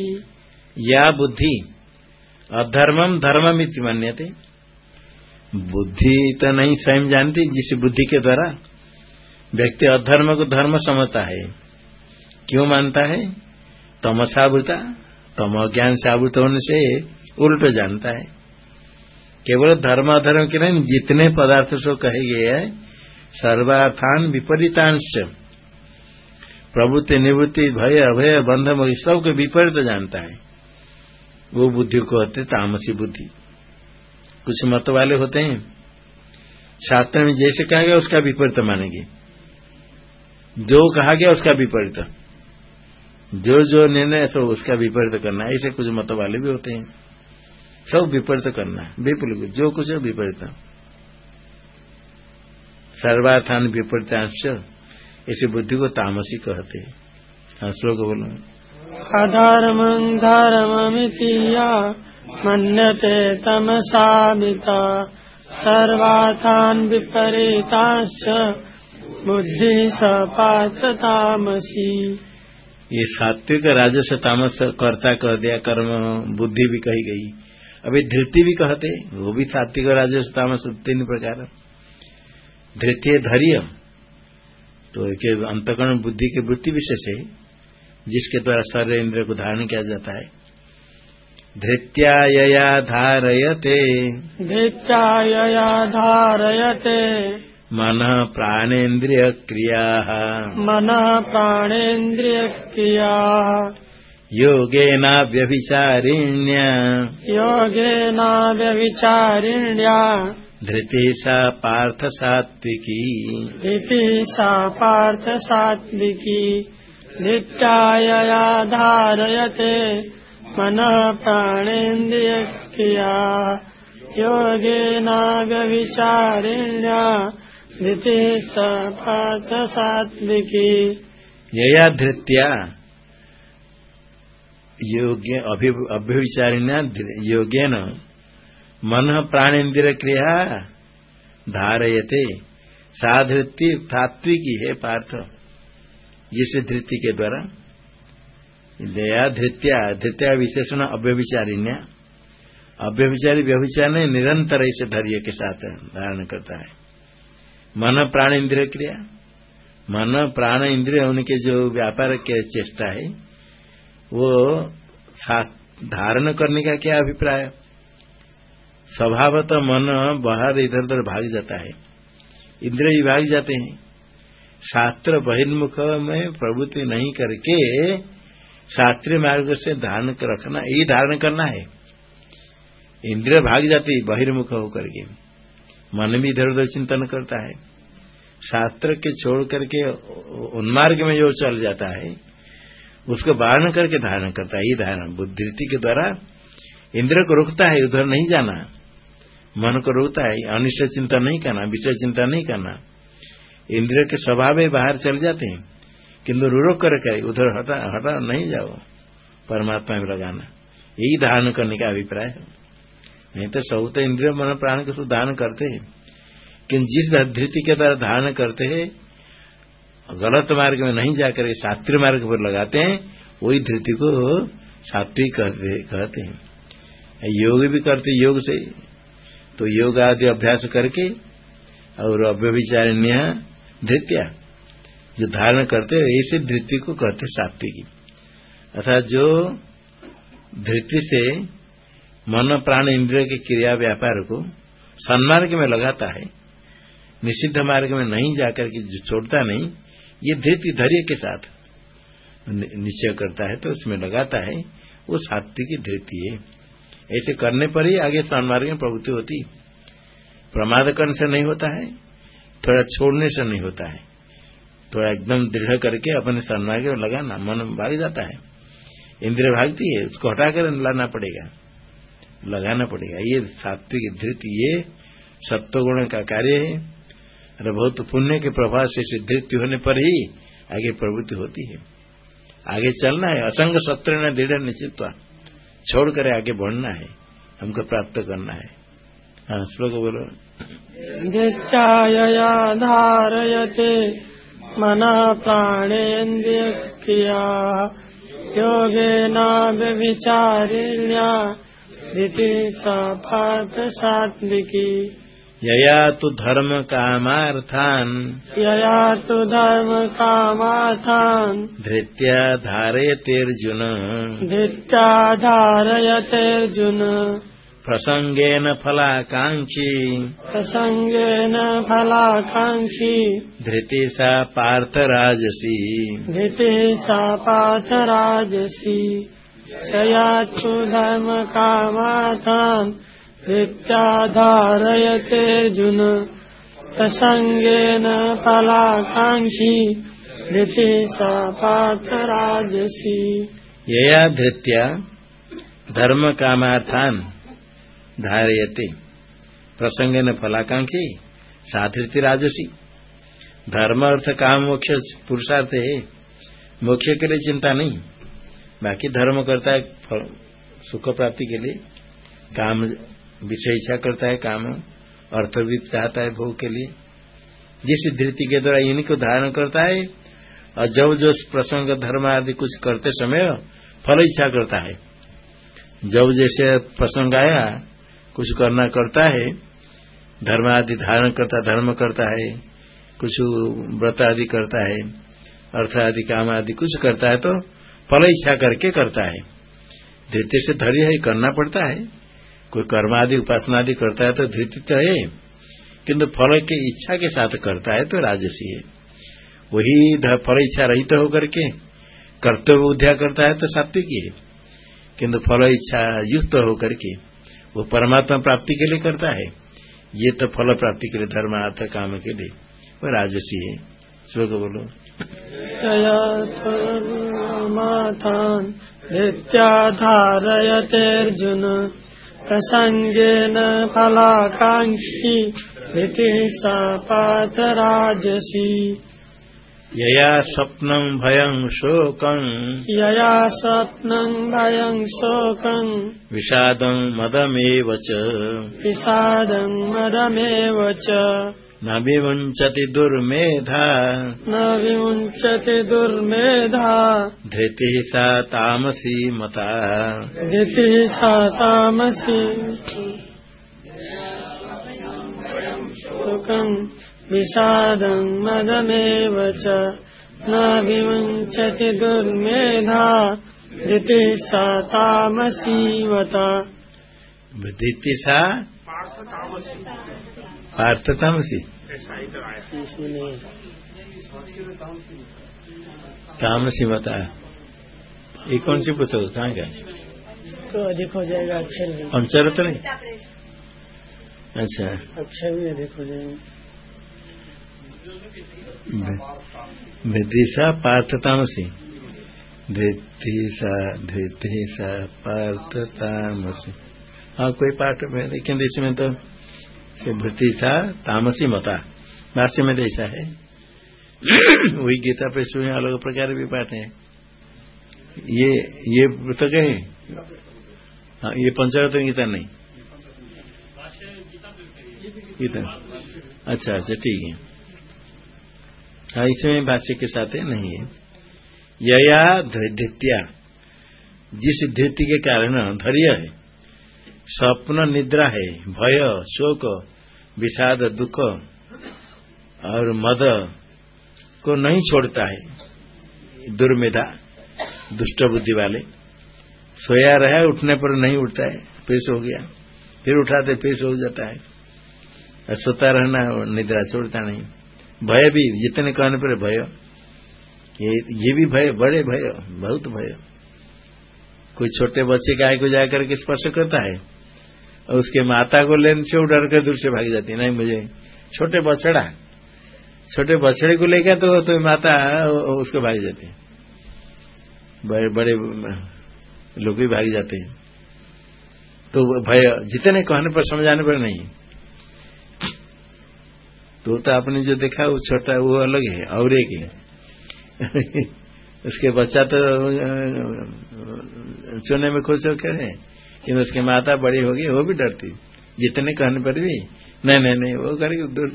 या बुद्धि अधर्मम धर्ममिति मान्यते। बुद्धि तो नहीं स्वयं जानती, जिस बुद्धि के द्वारा व्यक्ति अधर्म को धर्म समझता है, क्यों मानता है? तम तमसावृता तम ज्ञान से आवृत होने से उल्ट जानता है। केवल धर्म अधर्म के नहीं, जितने पदार्थ सो कहे गए हैं सर्वार्थान विपरीतांश प्रवृत्ति, निवृत्ति, भय, अभय बंध सबको विपरीत जानता है। वो बुद्धि को कहते तामसी बुद्धि। कुछ मत वाले होते हैं। शास्त्र में जैसे कहा गया, उसका विपरीत मानेंगे। जो कहा गया, उसका विपरीत। जो जो निर्णय सब उसका विपरीत करना ऐसे कुछ मत वाले भी होते हैं। सब विपरीत करना विपुल जो कुछ है, विपरीत। सर्वार्थान विपरीतांश ऐसे बुद्धि को तामसी कहते हैं। हाँ श्लोक बोलो। अधर्मं धर्ममिति या मन्यते तमसामिता। सर्वार्थान् विपरीताश्च बुद्धि सपाततामसी ये सात्विक राजस तामस कर्ता कह दिया कर्म बुद्धि भी कही गई। अभी धृति भी कहते वो भी सात्विक राजस तामस तीन प्रकार। धृत्य धैर्य। तो अंतकरण बुद्धि की वृत्ति विशेष है जिसके द्वारा शरीर इंद्र को धारण किया जाता है। धृत्यायया धारयते। धृत्यायया धारयते। मन प्राणेन्द्रिय क्रिया मन प्राणेन्द्रिय क्रिया योगेनाव्यभिचारिण्या योगेनाव्यभिचारिण्या धृति सा पार्थ सात्विकी धृति सा पार्थ सात्विकी नित्यायया धारयते मनः प्राणेन्द्रियक्रिया। योगेनागविचारिण्या धृतिः स पार्थसात्विकी। यया धृत्या योग्य अभ्यविचारिण्या योगेन मन प्राणेन्द्रिय क्रिया धारयते। साधृति तात्विकी है पार्थ। जिस धृति के द्वारा दया, धृत्या धृत्या विशेषण, अव्यभिचारिण्या। अव्यभिचारी व्यभिचार ने निरंतर इसे धैर्य के साथ धारण करता है। मन प्राण इंद्रिय क्रिया मन प्राण इंद्रिय उनके जो व्यापार के चेष्टा है, वो धारण करने का क्या अभिप्राय? स्वभावतः मन बाहर इधर उधर भाग जाता है। इंद्रिय भाग जाते हैं। शास्त्र बहिर्मुख में प्रवृत्ति नहीं करके शास्त्रीय मार्ग से धारण रखना, यही धारण करना है। इंद्रिय भाग जाती बहिर्मुख होकर के। मन भी इधर उधर चिंतन करता है। शास्त्र के छोड़ करके उन्मार्ग में जो चल जाता है, उसको वारण करके धारण करता है। ये धारण बुद्धिवृत्ति के द्वारा इंद्र को रोकता है, उधर नहीं जाना। मन को रोता है, अनिष्ट चिंता नहीं करना, विषय चिंता नहीं करना। इंद्रिय के स्वभाव बाहर चल जाते हैं, किंतु रोक करके उधर हटा हटा नहीं जाओ, परमात्मा में लगाना। यही धारण करने का अभिप्राय है। नहीं तो सब तो इंद्रिय, मन, प्राण के धारण करते हैं। किंतु जिस धृति के द्वारा धारण करते हैं, गलत मार्ग में नहीं जाकर शास्त्रीय मार्ग पर लगाते हैं, वही धृति को सात्विक कहते हैं। योग भी करते, योग से तो योग आदि अभ्यास करके और अव्यभिचारिण्य धृत्या, जो धारण करते हैं ऐसे धृति को कहते सात्विकी। अर्थात जो धृति से मन, प्राण, इंद्रिय के क्रिया व्यापार को सन्मार्ग में लगाता है, निषिद्ध मार्ग में नहीं जाकर के जो छोड़ता नहीं, ये धृति धैर्य के साथ निश्चय करता है तो उसमें लगाता है, वो सात्विक धृति है। ऐसे करने पर ही आगे सन्मार्ग में प्रवृत्ति होती प्रमाद करने से नहीं होता है, थोड़ा छोड़ने से नहीं होता है। थोड़ा एकदम दृढ़ करके अपने सन्मार्ग में लगाना, मन भाग जाता है। इंद्रिय भागती है, उसको हटाकर लाना पड़ेगा। लगाना पड़ेगा। ये सात्विक धृति, ये सत्वगुण का कार्य है। और बहुत पुण्य के प्रभाव से सिद्धि होने पर ही आगे प्रवृत्ति होती है। आगे चलना है। असंग सत्र दृढ़ निश्चित छोड़कर आगे बढ़ना है, हमको प्राप्त करना है। हाँ श्लोक बोलो। नित्यायया धारयते, मना प्राणेन्द्रिय क्रिया योगेना विचारिण्या सा सात्विकी। यया तो धर्म कामार्थान। यया तो धर्म कामार्थान। धृत्या धारयतेर्जुन धृत्या धारयतेर्जुन प्रसंगेन फलाकांक्षी प्रसंगेन फलाकांक्षी धृति सा पार्थराजसी। धृति सा पार्थराजसी। यया तो धर्म कामार्थान। नित्याधारयतेऽर्जुन प्रसङ्गेन फलाकाङ्क्षी। धृति सा यया धृत्या धर्म कामार्थान धारयते। प्रसंगेन फलाकांक्षी साधृति राजसी। धर्म, अर्थ, काम, मोक्ष, पुरुषार्थ है। मोक्ष के लिए चिंता नहीं। बाकी धर्म करता है सुख प्राप्ति के लिए। काम विषय इच्छा करता है काम, अर्थ भी चाहता है भोग के लिए। जिस धृति के द्वारा इनको धारण करता है, और जब जो प्रसंग, धर्म आदि कुछ करते समय फल इच्छा करता है। जब जैसे प्रसंग आया, कुछ करना करता है, धर्म आदि धारण करता, धर्म करता है, कुछ व्रत आदि करता है, अर्थ आदि, काम आदि कुछ करता है तो फल इच्छा करके करता है। धृत्य से धैर्य है, करना पड़ता है। कोई कर्मादि, उपासनादि करता है तो धृति तो है। किंतु फल की इच्छा के साथ करता है तो राजसी है। वही फल इच्छा रहित तो होकर के कर्तव्य उद्या करता है तो सात्विक है। किंतु फल इच्छा युक्त होकर के वो परमात्मा प्राप्ति के लिए करता है। ये तो फल प्राप्ति के लिए धर्म अर्थ काम के लिए वो राजसी है। श्लोक बोलो। माथान अर्जुन प्रसङ्गेन फलाकाङ्क्षी इति सा पातराजसी यया स्वप्नम् भयम् शोकम् यया स्वप्नम् भयम् शोकम् विषादम् मदमेव च। विषादम् मदमेव च। न विमुञ्चति दुर्मेधा। न विमुञ्चति दुर्मेधा। धृतिः सा तामसी मता। धृतिः सा तामसी। सुखम् विषादम् मदमेव च। न विमुञ्चति दुर्मेधा। धृतिः सा तामसीवता धृति सा पार्थतामसी। तामसी बता ये कौन सी पुस्तक कहाँ का तो अधिक हो जाएगा अक्षर भी तो नहीं अच्छा। अक्षर भी अधिक हो जाएगा। सा पार्थतामसी। धृति सा धृति सा पार्थतामसी। हाँ कोई पाठ में लेकिन इसमें तो? भृति था तामसी मता। भाष्य में ऐसा है। वही गीता पे सुने अलग प्रकार भी पाठ है। ये ये पुस्तक है? हाँ ये पंचरत्न गीता नहीं। गीता। अच्छा अच्छा ठीक है। हाँ इसमें भाष्य के साथ है नहीं है। यया धृत्या। जिस धृति के कारण धैर्य है स्वप्न निद्रा है, भय, शोक, विषाद, दुख और मद को नहीं छोड़ता है। दुर्मेधा, दुष्ट बुद्धि वाले। सोया रहा, उठने पर नहीं उठता है फिर सो गया। फिर उठाते फिर सो जाता है। सोता रहना, निद्रा छोड़ता नहीं। भय भी, जितने कहने पर भय। ये ये भी भय, बड़े भय, बहुत भय। कोई छोटे बच्चे गाय को जाकर के स्पर्श करता है उसके माता को लेने से डर के दूर से भाग जाती नहीं मुझे छोटे बछड़ा छोटे बछड़े को लेकर तो, तो माता उसको भाग जाती बड़े बड़े लोग भी भाग जाते हैं। तो भय जितने कहने पर समझाने पर नहीं। तो तो आपने जो देखा वो छोटा वो अलग है और एक है। उसके बच्चा तो चुने में खुश होकर है। लेकिन उसकी माता बड़ी होगी, वो भी डरती। जितने कहने पर भी, नहीं नहीं नहीं, वो करेगी दूर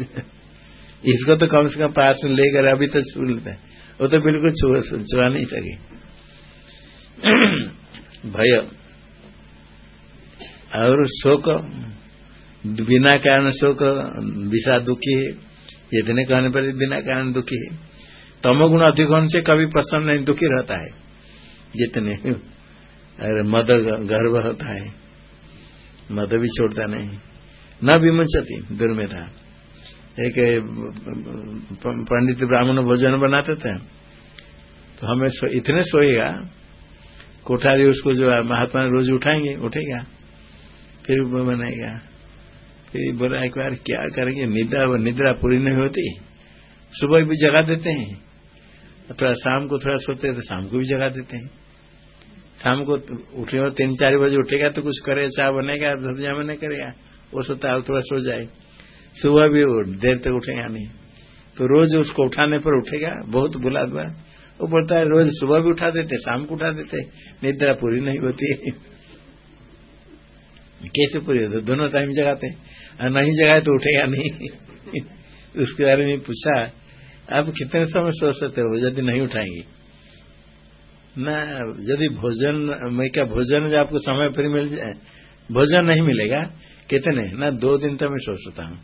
इसको तो कम से कम पास में लेकर अभी तो छू लेता वो तो बिल्कुल छुआ नहीं सके। भय। और शोक। बिना कारण शोक, विषा दुखी है। जितने कहने पर बिना कारण दुखी है। तमोगुण अधिक होने से कभी प्रसन्न नहीं, दुखी रहता है। जितने अरे मद गर्भ होता है। मद भी छोड़ता नहीं। न विमुंचती दुर्मेधा। एक पंडित ब्राह्मण भोजन बनाते थे तो हमें सो, इतने सोएगा कोठारी उसको जो महात्मा रोज उठाएँगे उठेगा फिर बनाएगा। फिर बोला एक बार क्या करेंगे? निद्रा निद्रा पूरी नहीं होती। सुबह भी जगा देते हैं। थोड़ा शाम को थोड़ा सोते हैं तो शाम को भी जगा देते हैं। शाम को उठे और तीन चार बजे उठेगा तो कुछ करे चाय बनेगा, सब्ज़ियाँ बने करेगा, वो सोता थोड़ा सो जाए। सुबह भी देर तक उठेगा नहीं। तो रोज उसको उठाने पर उठेगा, बहुत बुला दुआ वो बोलता है, रोज सुबह भी उठा देते, शाम को उठा देते, निद्रा पूरी नहीं होती। कैसे पूरी होती? दोनों टाइम जगाते। और नहीं जगाए तो उठेगा नहीं। उसके बारे में पूछा, आप कितने समय सो सकते हो? यदि नहीं उठाएँगे। ना यदि भोजन, मैं क्या भोजन जो आपको समय पर मिल जाए, भोजन नहीं मिलेगा? कितने? ना दो दिन तो मैं सो सकता हूँ।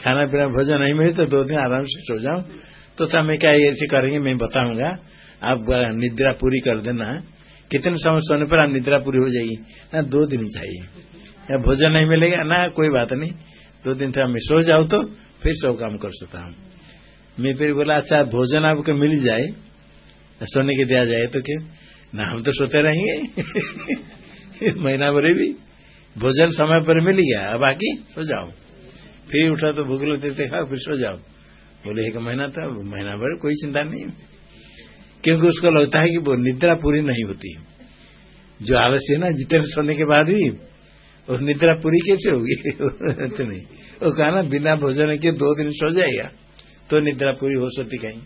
खाना पीना, भोजन नहीं मिले तो दो दिन आराम से सो जाऊँ। तो था मैं क्या ऐसे करेंगे, मैं बताऊँगा। आप निद्रा पूरी कर देना। कितने समय सोने पर आप निद्रा पूरी हो जाएगी? ना दो दिन चाहिए। या भोजन नहीं मिलेगा? ना, कोई बात नहीं। दो दिन था मैं सो जाऊँ तो फिर सब काम कर सकता हूँ। मैं फिर बोला अच्छा भोजन आपको मिल जाए। सोने के दिया जाए तो क्या? ना, हम तो सोते रहेंगे। महीना भरे भी। भोजन समय पर मिल गया, अब बाकी सो जाओ। फिर उठा तो भूख लगते थे, खाओ, फिर सो जाओ। बोले, एक महीना था महीना भर कोई चिंता नहीं क्योंकि उसको लगता है कि वो निद्रा पूरी नहीं होती जो आलस्य है ना, जितने सोने के बाद भी और निद्रा पूरी कैसे होगी? तो नहीं। वो कहा ना, बिना भोजन के दो दिन सो जाएगा तो निद्रा पूरी हो सकती कहीं।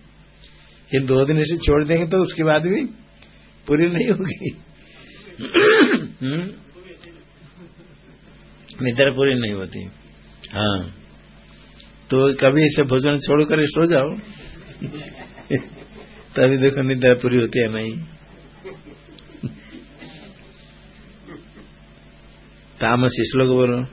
ये दो दिन इसे छोड़ देंगे तो उसके बाद भी पूरी नहीं होगी। हम्म? निद्रा पूरी नहीं होती। हाँ। तो कभी ऐसे भोजन छोड़कर सो जाओ। तभी देखो निद्रा पूरी होती है नहीं। तामस श्लोक बोलो।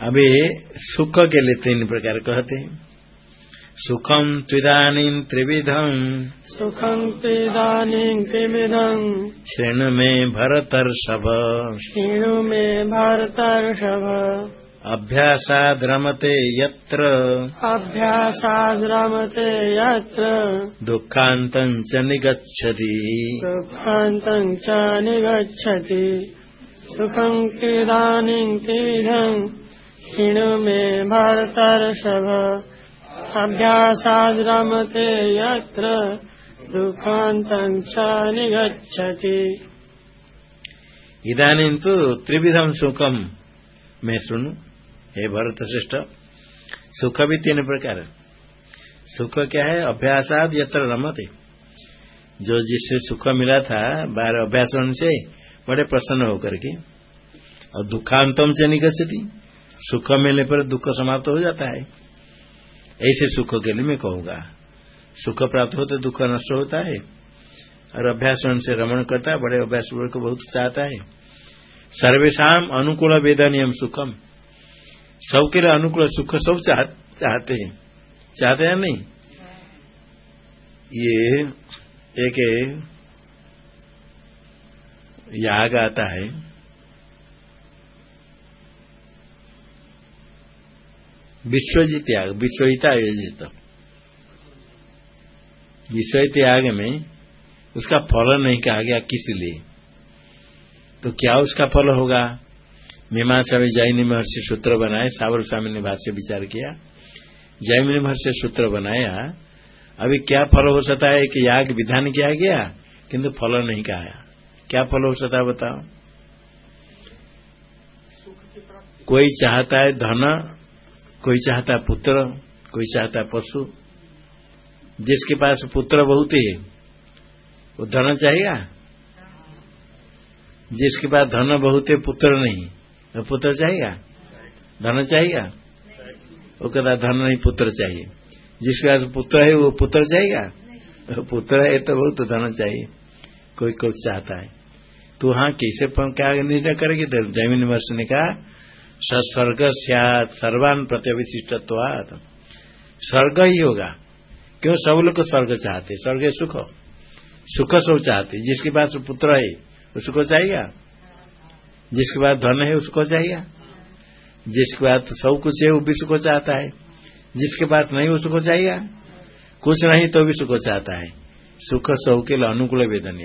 अभी सुख के लिए तीन प्रकार कहते हैं। सुखम त्विदानी त्रिविधम सुखम त्विदानी त्रिविधम श्रेणु में भरतर्षभ। श्रेणु में भरतर्षभ। अभ्यासाद् रमते यत्र। अभ्यासाद्रमते यत्र। दुःखान्तम् च निगच्छति। दुःखान्तम् च निगच्छति। सुखम् किदानीम् किधम् शृणु मे भरतर्षभ। अभ्यासाद्रमते यत्र। दुःखान्तम् च निगच्छति। इदानीं तु त्रिविधम सुखम मैं सुनू हे भरत श्रेष्ठ सुख भी तीन प्रकार सुख क्या है? अभ्यासाद यत्र रमते। जो जिससे सुख मिला था बार अभ्यास से बड़े प्रसन्न होकर के, और दुखांतम से निकलती सुख मिलने पर दुख समाप्त हो जाता है। ऐसे सुख के लिए मैं कहूँगा, सुख प्राप्त होते दुख नष्ट होता है, और अभ्यास से रमण करता है बड़े अभ्यास को बहुत चाहता है। सर्वेशा अनुकूल वेदनियम सुखम। सबके लिए अनुकूल सुख सब चाह, चाहते हैं। चाहते हैं नहीं? ये एक याग आता है। विश्वजित याग विश्वहिता आयोजित। विश्वहित याग में उसका फल नहीं कहा गया किस लिए? तो क्या उसका फल होगा? मीमांसा में जैन महर्षि सूत्र बनाए, सावर स्वामी ने भाष्य विचार किया। जैन महर्षि सूत्र बनाया, अभी क्या फल हो सकता है? कि याग विधान किया गया, किंतु फल नहीं कहा। क्या फल हो सकता है बताओ? कोई चाहता है धन, कोई चाहता है पुत्र, कोई चाहता है पशु। जिसके पास पुत्र बहुत ही, वो धन चाहिए? जिसके पास धन बहुत है, पुत्र नहीं। पुत्र चाहिए? धन चाहिए? वो कहता धन नहीं, पुत्र चाहिए। जिसके पास पुत्र है, वो पुत्र चाहिए? पुत्र है तो बहुत धन चाहिए। कोई कुछ चाहता है। तो हाँ कैसे क्या निर्णय करेगी? तो ज़मीन वर्ष ने कहा स्वर्ग सर्वान प्रत्यविशिष्टत्वात स्वर्ग ही होगा। क्यों? सब लोग स्वर्ग चाहते स्वर्ग सुख। सुख सब चाहते जिसके पास पुत्र है, उसको चाहिए? जिसके बाद धन है उसको चाहिए। जिसके बाद सब कुछ है वो भी सुख चाहता है। जिसके पास नहीं उसको चाहिए। कुछ नहीं तो भी सुख चाहता है। सुख सब के लिए अनुकूल वेदन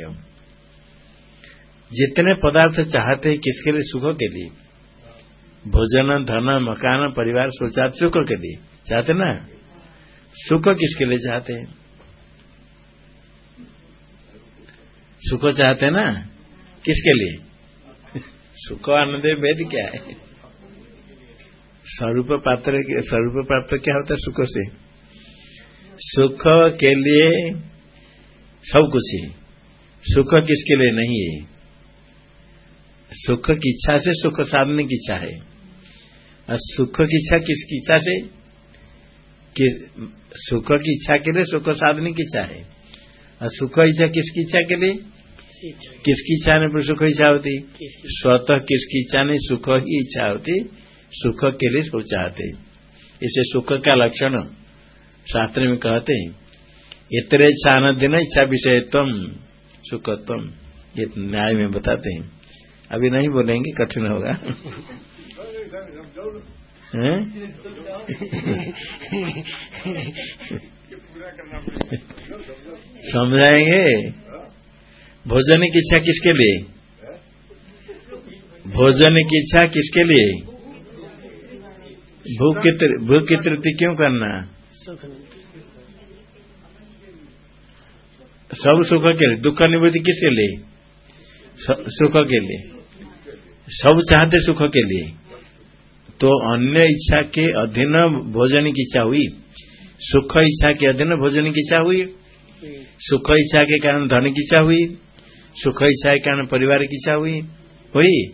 जितने पदार्थ चाहते हैं किसके लिए? सुख के लिए। भोजन, धन, मकान, परिवार सोचा सुख के लिए। चाहते ना? सुख किसके लिए चाहते हैं? सुख चाहते ना? किसके लिए? सुख आनंद वेद क्या है? स्वरूप पात्र स्वरूप प्राप्त क्या होता है? सुख से। सुख के लिए सब कुछ है। सुख किसके लिए नहीं है? सुख की इच्छा से सुख साधने की इच्छा है। और सुख की इच्छा किसकी इच्छा से? कि सुख की इच्छा के लिए सुख साधने की इच्छा है। और सुख इच्छा किसकी इच्छा के लिए? किसकी इच्छा नहीं पर सुख इच्छा होती। स्वतः किसकी इच्छा नहीं सुख ही इच्छा होती। सुख के लिए सब चाहते। इसे सुख का लक्षण शास्त्र में कहते हैं। इतरे इच्छा आनंद न इच्छा विषय तुम सुख तुम ये न्याय में बताते हैं। अभी नहीं बोलेंगे कठिन होगा। समझाएँगे? भोजन की इच्छा किसके लिए? भोजन की इच्छा किसके लिए? भूख की की तृप्ति क्यों करना? सब सुख के लिए। दुख निवृत्ति किसके लिए? सुख के लिए। सब चाहते सुख के लिए। तो अन्य इच्छा के अधीन भोजन की इच्छा हुई। सुख इच्छा के अधीन भोजन की इच्छा हुई। सुख इच्छा के कारण धन की इच्छा हुई। सुख इच्छा के कारण परिवार की इच्छा हुई? हुई।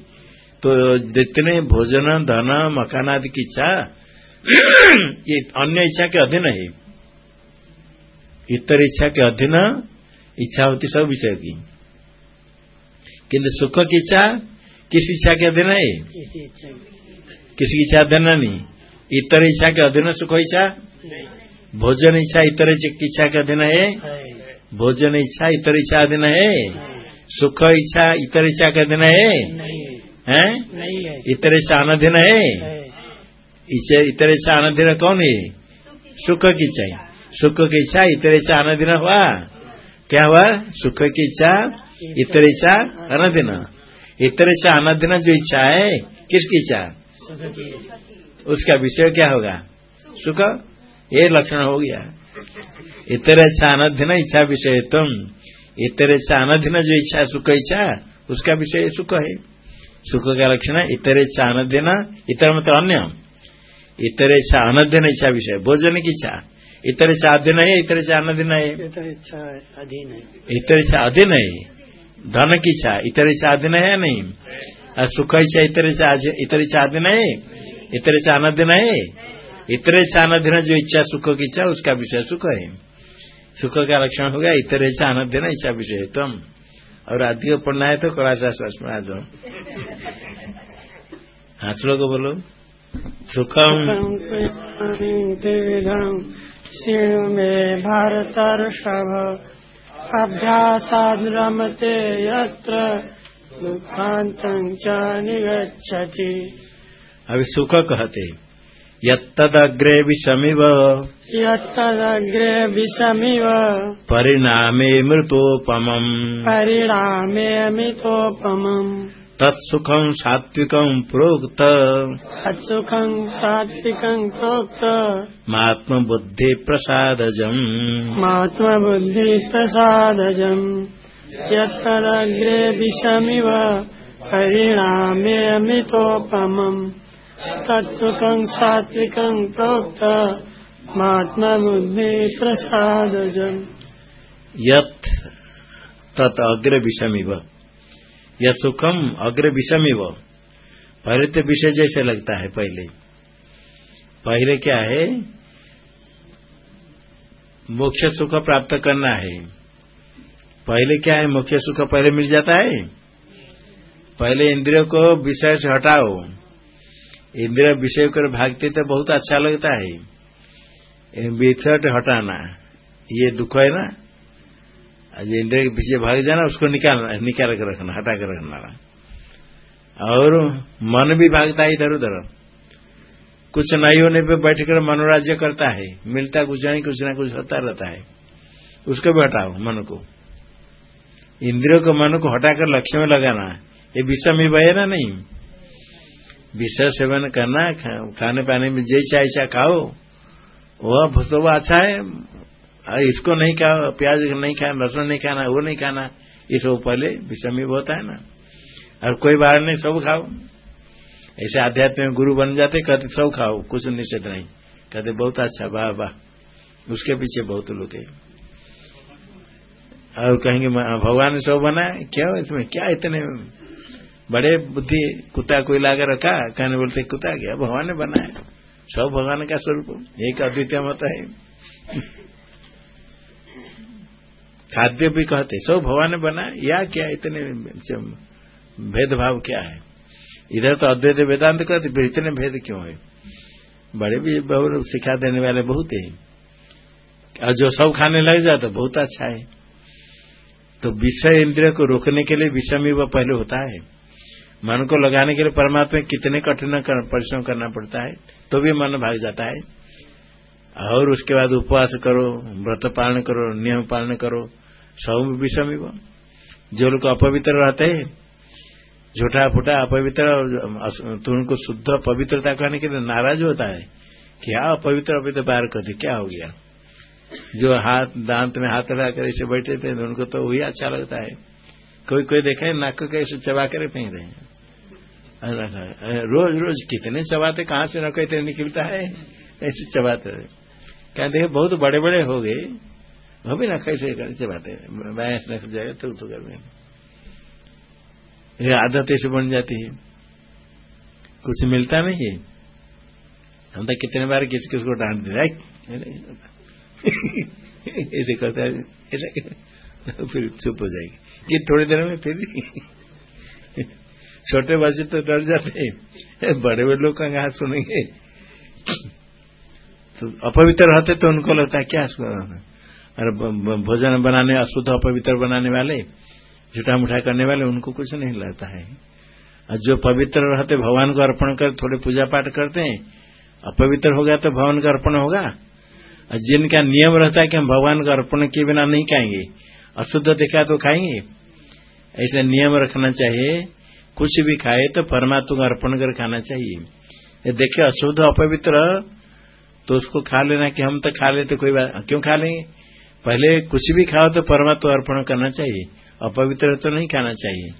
तो जितने भोजन धन मकान आदि की इच्छा ये अन्य इच्छा के अधीन है। इतर इच्छा के अधीन इच्छा होती सब विषय की। किंतु सुख की इच्छा किस इच्छा के अधीन है? किसी इच्छा अधीन नहीं। इतर इच्छा के अधीन सुख इच्छा? भोजन इच्छा इतर इच्छा के अधीन है? भोजन इच्छा इतर इच्छा अधीन है? सुख इच्छा इतर इच्छा का दिन है? हैं? है। इतर इच्छा अनधीन है? इतर इच्छा अनधीन कौन है? सुख की इच्छा। सुख की इच्छा इतर इच्छा अनधीन हुआ। क्या हुआ? सुख की इच्छा इतर इच्छा अनधीन इतर इच्छा अनधीन जो इच्छा है किसकी इच्छा? उसका विषय क्या होगा? सुख। ये लक्षण हो गया। इतर इच्छा अनधीन इच्छा विषय तुम। इतर इच्छा अनधीन जो इच्छा सुख इच्छा उसका विषय सुख है सुख का लक्षण है इतर इच्छा अनधीन इतर मतलब अन्य इतर इच्छा अनधीन इच्छा विषय भोजन की इच्छा इतर इच्छा अधीन है इतर इच्छा अनधीन है इतर इच्छा अधीन है इतर इच्छा अधीन है धन की इच्छा इतर इच्छा अधीन है नहीं सुख इच्छा इतर इच्छा इतर इच्छा अधीन है इतर इच्छा अनधीन है इतर इच्छा अनधीन जो इच्छा सुख की इच्छा उसका विषय सुख है सुख का लक्षण हो गया इतर इच्छा अनधीन इच्छा विषय तुम और आदि को पढ़ना है तो कला शास्त्र में आ जाओ। हाँ श्लोक बोलो। सुखम। शिव में भारतर्षभ। अभ्यासाद रमते यत्र च निगच्छति। अभी सुख कहते यत्तदग्रे विषमिव। यत्तदग्रे विषमिव। परिणामे मृतोपमम्। परिणामे अमितोपमम् तत्सुखम् सात्विकम् प्रोक्त। तत्सुखं सात्विकं प्रोक्त। मात्मबुद्धि प्रसादजम्। महात्मबुद्धि प्रसादजम्। यत्तदग्रे विषमिव। परिणामे अमितोपमम् तत्सुखं सात्विकं प्रोक्त महात्मबुद्धि प्रसादजम् यत् तत् अग्र विषमिव यह सुखम अग्र विषमिव पहले तो विषय जैसे लगता है पहले। पहले क्या है? मोक्ष सुख प्राप्त करना है। पहले क्या है? मुख्य सुख पहले मिल जाता है? पहले इंद्रियों को विषय से हटाओ। इंद्रिय विषय कर भागते तो बहुत अच्छा लगता है। विषय हटाना, ये दुख है ना? आज इंद्रिय के पीछे भाग जाना, उसको निकाल निकाल कर रखना, हटा कर रखना। और मन भी भागता है इधर उधर। कुछ नहीं होने पे बैठकर मनोराज्य करता है। मिलता कुछ नहीं, कुछ ना कुछ होता रहता है। उसको भी हटाओ, मन को। इंद्रियों को मन को हटाकर लक्ष्य में लगाना। ये विषम ही बहे ना नहीं? विषय सेवन करना खाने पाने में जैसा ऐसा खाओ, वह तो वो अच्छा है। इसको नहीं खाओ, प्याज नहीं खाना, लहसुन नहीं खाना, वो नहीं खाना, ये सब पहले विषमी होता है ना। और कोई बाहर नहीं, सब खाओ। ऐसे आध्यात्मिक गुरु बन जाते, कहते सब खाओ, कुछ निषेध नहीं। कहते बहुत अच्छा वाह वाह। उसके पीछे बहुत लोग है। और कहेंगे भगवान ने सब बनाया क्या इसमें, क्या इतने बड़े बुद्धि कुत्ता कोई लाकर रखा, कहने बोलते, कुत्ता, क्या भगवान ने बनाया? सब भगवान का स्वरूप। एक अद्वितीय मत है। खाद्य भी कहते, सब भगवान ने बनाया, या क्या इतने भेदभाव क्या है? इधर तो अद्वैत वेदांत कहते फिर इतने भेद क्यों है? बड़े भी बहुत सिखा देने वाले बहुत है। और जो सब खाने लग जाए तो बहुत अच्छा है। तो विषय इंद्रिय को रोकने के लिए विषम पहले होता है। मन को लगाने के लिए परमात्मा कितने कठिन परिश्रम करना पड़ता है तो भी मन भाग जाता है। और उसके बाद उपवास करो, व्रत पालन करो, नियम पालन करो सब विषम जो लोग अपवित्र रहते हैं झूठा फूटा अपवित्र तो उनको शुद्ध पवित्रता कहने के लिए नाराज़ होता है क्या अपवित्र अपवित्र बाहर करते क्या हो गया? जो हाथ, दांत में हाथ लगाकर ऐसे बैठे थे, उनको तो वही अच्छा लगता है। कोई कोई देखे, नाक को कैसे चबा कर फेंक रहे हैं। रोज रोज कितने चबाते, कहाँ से नक इतने निकलता है? ऐसे चबाते क्या देखे, बहुत बड़े बड़े हो गए। वो भी ना कैसे चबाते भैंस नक जाएगा तो तो कर आदत ऐसे बन जाती है। कुछ मिलता नहीं है। हम तो कितने बार किसी को डांट दे रहा ऐसे करता है फिर चुप हो जाएगी। कि थोड़ी देर में फिर छोटे बच्चे तो डर जाते हैं। बड़े बड़े लोग का हाथ सुनेंगे? तो अपवित्र रहते तो उनको लगता है, क्या अरे भोजन बनाने, अशुद्ध अपवित्र बनाने वाले झूठा मुठा करने वाले, उनको कुछ नहीं लगता है। और जो पवित्र रहते, भगवान को अर्पण कर थोड़े पूजा पाठ करते हैं, अपवित्र होगा तो भगवान का अर्पण होगा। और जिनका नियम रहता है कि हम भगवान का अर्पण के बिना नहीं खाएँगे अशुद्ध देखा तो खाएँगे। ऐसा नियम रखना चाहिए। कुछ भी खाए तो परमात्मा का अर्पण कर खाना चाहिए। देखे अशुद्ध अपवित्र तो उसको खा लेना कि हम तो खा लेते, कोई बात क्यों खा लेंगे? पहले कुछ भी खाओ तो परमात्मा अर्पण करना चाहिए। अपवित्र तो नहीं खाना चाहिए।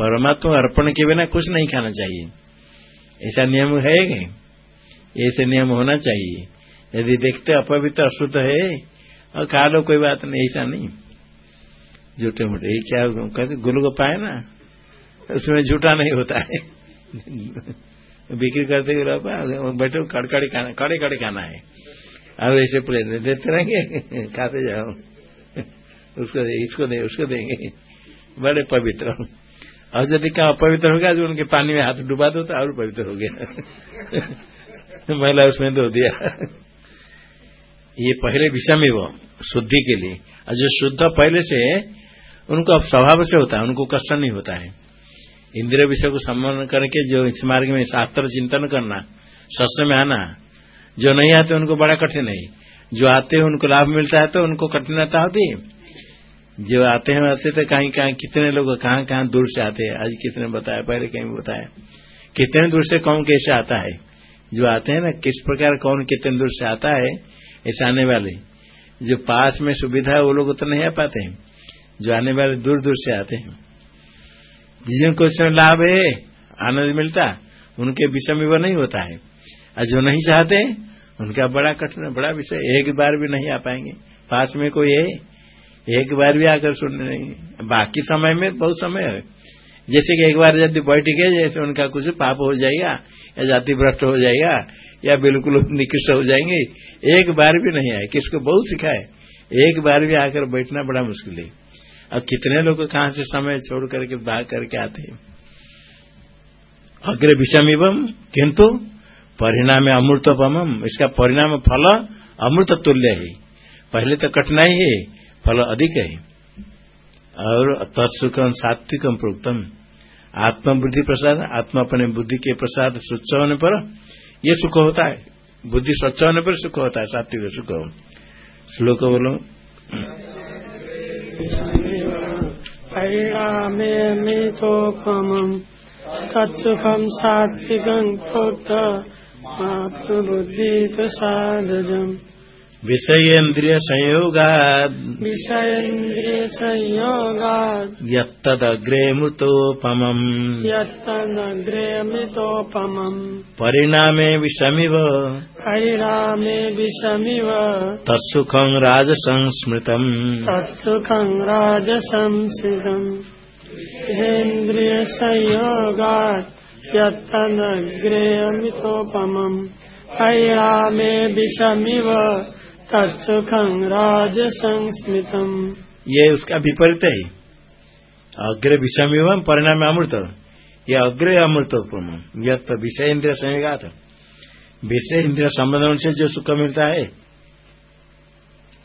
परमात्मा अर्पण के बिना कुछ नहीं खाना चाहिए। ऐसा नियम है ऐसे नियम होना चाहिए। यदि देखते अपवित्र अशुद्ध है, और खा लो, कोई बात नहीं, ऐसा नहीं। झूठे मूठे ये क्या कहते गुरु को पाए ना? उसमें झूठा नहीं होता है। बिक्री करते बैठो कड़कड़ी खाना कड़े कड़े खाना है। अब ऐसे प्लेट देते रहेंगे, खाते जाओ। उसको दे, इसको दे, उसको देंगे। बड़े पवित्र। और यदि क्या अपवित्र हो गया, जो उनके पानी में हाथ डुबा दो तो और पवित्र हो गया। महिला उसमें धो दिया। ये पहले विषम वो, शुद्धि के लिए। और जो शुद्ध पहले से उनको अब स्वभाव से होता है, उनको कष्ट नहीं होता है। इंद्रिय विषय को सम्मान करके जो इस मार्ग में शास्त्र चिंतन करना सत्य में आना, जो नहीं आते उनको बड़ा कठिन है। जो आते हैं उनको लाभ मिलता है तो उनको कठिनता होती है। जो आते हैं, आते तो कहीं कहीं कितने लोग कहाँ कहाँ दूर से आते हैं, आज कितने बताया पहले कहीं बताया कितने दूर से कौन कैसे आता है? जो आते हैं ना, किस प्रकार कौन कितने दूर से आता है, ऐसे आने वाले। जो पास में सुविधा है, वो लोग तो नहीं आ पाते हैं। जो आने वाले दूर दूर से आते हैं। जिनको लाभ है, आनंद मिलता, उनके विषय में वो नहीं होता है। और जो नहीं चाहते, उनका बड़ा कठिन, बड़ा विषय, एक बार भी नहीं आ पाएँगे। पास में कोई है, एक बार भी आकर सुनने नहीं। बाकी समय में बहुत समय है। जैसे कि एक बार यदि बैठ गए, जैसे उनका कुछ पाप हो जाएगा, या जाति भ्रष्ट हो जाएगा, या बिल्कुल निकृष्ट हो जाएँगे, एक बार भी नहीं आए। किसको बहुत सिखाए? एक बार भी आकर बैठना बड़ा मुश्किल है। अब कितने लोग कहाँ से समय छोड़ करके भाग करके आते हैं? अग्र विषम एवं किंतु परिणाम अमृतपम, इसका परिणाम फल अमृत तुल्य है। पहले तो कठिनाई है, फल अधिक है। और तत्सुखम सात्विकम प्रोक्तम। आत्मबुद्धि प्रसाद आत्मा अपने बुद्धि के प्रसाद स्वच्छ होने पर यह सुख होता है। बुद्धि स्वच्छ होने पर सुख होता है, सात्विक सुख। हो श्लोक बोलो। परिणामे मिथोपमम् तत्सुखम् सात्विकम् प्रोक्त आत्मबुद्धिप्रसादजम् विषयेन्द्रिय संयोगात् विषयेन्द्रिय संयोगात् यत्तदग्रे मृतोपमम् यत्तदग्रेऽमृतोपमम् परिणामे विषमिव परिणामे विषमिव तत्सुखम् राजसंस्मृतम् तत्सुखम् राजसंसितम् इन्द्रियसंयोगात् यत्तदग्रेऽमृतोपमम् परिणामे विषमिव तत्सुखं राजसंस्मितम्। ये उसका विपरीत है। अग्र विषम एवं परिणाम अमृत ये अग्र अमृत यह तो विषय इंद्रिय संयोगात। विषय इंद्रिय संबंधन से जो सुख मिलता है,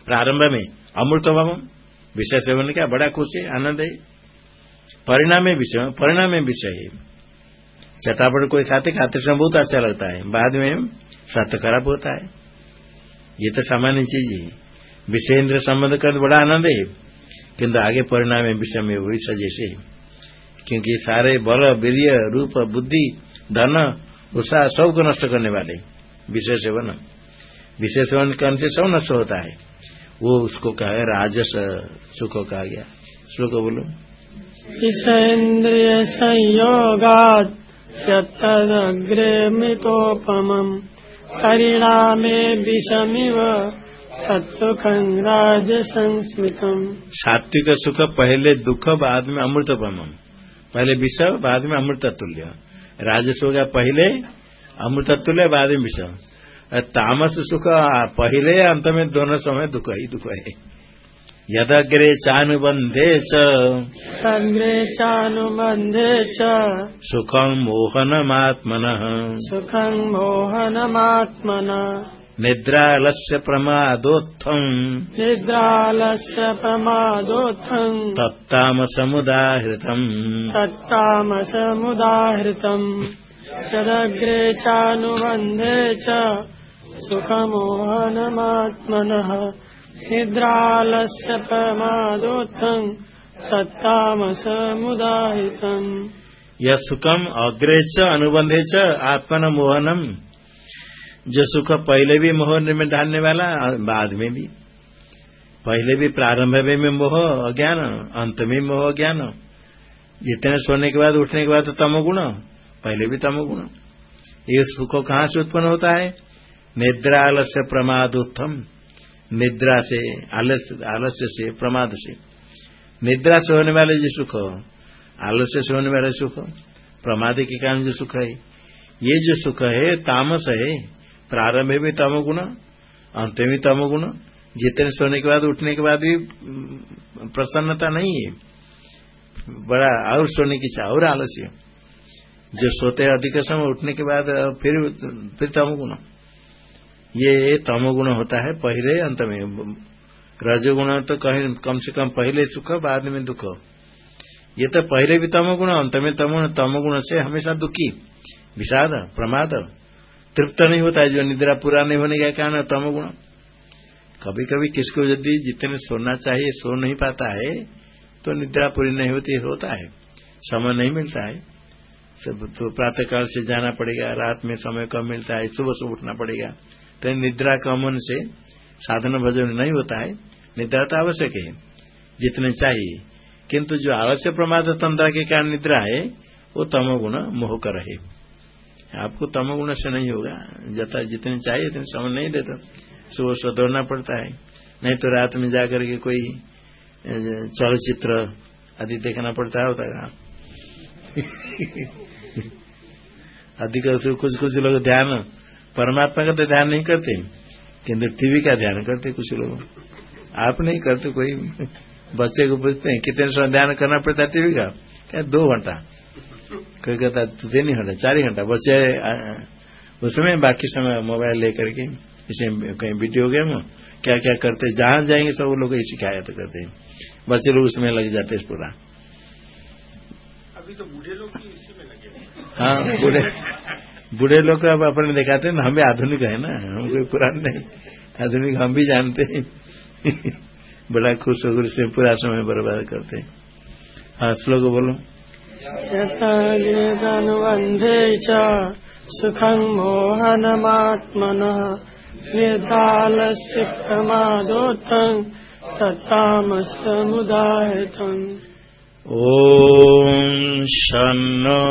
प्रारंभ में अमृत विषय सेवन का बड़ा खुश, आनंद है। परिणाम विषय परिणाम विषय है। चटापट कोई खाते खाते समय बहुत अच्छा लगता है। बाद में स्वास्थ्य खराब होता है। ये तो सामान्य चीज़ है विषय इंद्र संबंध कर बड़ा आनंद है। किंतु आगे परिणाम है विषय में वही सजैसे क्योंकि सारे बल, वीर्य, रूप, बुद्धि, धन उत्साह सबको नष्ट करने वाले विषय सेवन। विषय सेवन करने से सब नष्ट होता है। वो उसको कहा है, राजस सुख कहा गया। श्लोक बोलो। विषयेन्द्रिय संयोगात् यत्तदग्रे परिणामे विषमिव तत्सुखं राजसंस्मितम्। सात्विक सुख पहले दुख, बाद में अमृतपम पहले विष, बाद में अमृत तुल्य राजस हो पहले अमृत तुल्य बाद में विषम तामस सुख, पहले अंत में दोनों समय दुख ही दुख है। यदग्रे चानुबंधे तग्रे चानुबंधे च सुखं मोहनमात्मन सुखं मोहनमात्मन। निद्रालस्य प्रमादोत्थम् निद्रालस्य प्रमादोत्थम्। तत्तामसमुदाहृतम् तत्तामसमुदाहृतम्। यदग्रे चानुबन्धे च सुखमोहनमात्मनः निद्रालस्य प्रमादोत्थम् तत्तामसमुदाहितम् यह सुखम अग्रे च अनुबंधे च आत्मन मोहनम जो सुख पहले भी मोह में डालने वाला, बाद में भी। पहले भी प्रारंभ में मोह, अज्ञान, अंत में मोह, अज्ञान। जितने सोने के बाद, उठने के बाद तो तमोगुण, पहले भी तमोगुण। ये सुख कहाँ से उत्पन्न होता है? निद्रा आलस्य प्रमाद उत्तम निद्रा से आलस्य से, प्रमाद से। निद्रा से होने वाले जो सुख आलस्य से होने वाले सुख प्रमाद के कारण जो सुख है। ये जो सुख है, तामस है, प्रारंभ में तमोगुण, अंत में तमोगुण, जितने सोने के बाद, उठने के बाद भी प्रसन्नता नहीं है। बड़ा और सोने की इच्छा, और आलस्य। जो सोते अधिक समय, उठने के बाद, फिर फिर तमोगुण। ये तमोगुण होता है पहले अंत में। रजोगुण तो कहीं कम से कम पहले सुख, बाद में दुख। ये तो पहले भी तमोगुण, अंत में तमोगुण तमोगुण से हमेशा दुखी। विषाद, प्रमाद। तृप्त नहीं होता है जो निद्रा पूरा नहीं होने के कारण तमोगुण। कभी कभी किसको यदि जितने सोना चाहिए, सो नहीं पाता है तो निद्रा पूरी नहीं होती, होता है। समय नहीं मिलता है। सब तो प्रातः काल से जाना पड़ेगा, रात में समय कम मिलता है सुबह सुबह उठना पड़ेगा। तो निद्रा कमन से साधन भजन नहीं होता है। निद्रा तो आवश्यक है, जितने चाहिए। किंतु जो आवश्यक प्रमाद तंत्र के कारण निद्रा है, वो तमोगुण मोह कर है। आपको तमोगुण से नहीं होगा। जता जितने चाहिए इतने समय नहीं देता। सुबह सुबह दौड़ना पड़ता है। नहीं तो रात में जाकर के कोई चलचित्र आदि देखना पड़ता है, होता अधिक कुछ कुछ लोग ध्यान परमात्मा का तो ध्यान नहीं करते किंतु टीवी का ध्यान करते कुछ लोग। आप नहीं करते कोई बच्चे को पूछते हैं कितने समय ध्यान करना पड़ता है टीवी का? क्या दो घंटा। कोई कहता है तीन घंटा चार घंटा। बच्चे उसमें बाकी समय मोबाइल लेकर के इसे कहीं वीडियो गेम क्या क्या करते जहाँ जाएँगे सब लोग ये शिकायत करते हैं। बच्चे लोग उसमें लग जाते हैं पूरा। अभी तो बूढ़े लोग इसी में लगे हाँ बूढ़े। बूढ़े लोग अब अपने दिखाते हैं ना हम आधुनिक है ना हम कोई पुराने नहीं। आधुनिक हम भी जानते हैं। बड़ा खुश होकर से पूरा समय बर्बाद करते हैं। हाँ श्लोक बोलो। च सुखम् मोहनमात्मनः निर्दालस्य प्रमादोत्थम् तत्तामस्तमुदाहृतम् ॐ शन्नो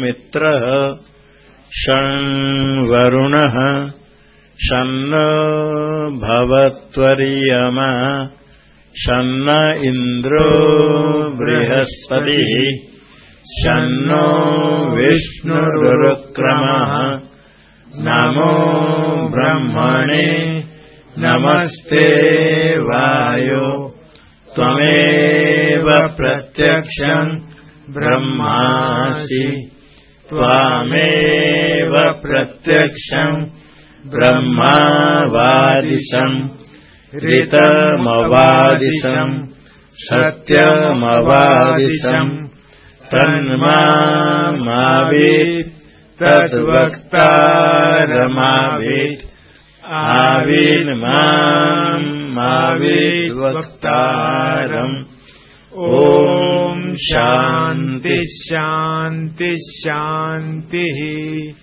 मित्रः वरुणः शन्न भवत्वर्यमा शन्न इन्द्रो बृहस्पतिः शन्नो विष्णुरुक्रमः नमो ब्रह्मणे नमस्ते वायो। त्वमेव प्रत्यक्षम् ब्रह्मासि त्वामेव प्रत्यक्षम् ब्रह्मावादिशम् ऋतमवादिशम् सत्यमवादिशम् तन्मावीत् तद्वक्तारमावीत् आवीन् मावीत् वक्तारम्। ॐ शान्ति शान्ति शान्तिः।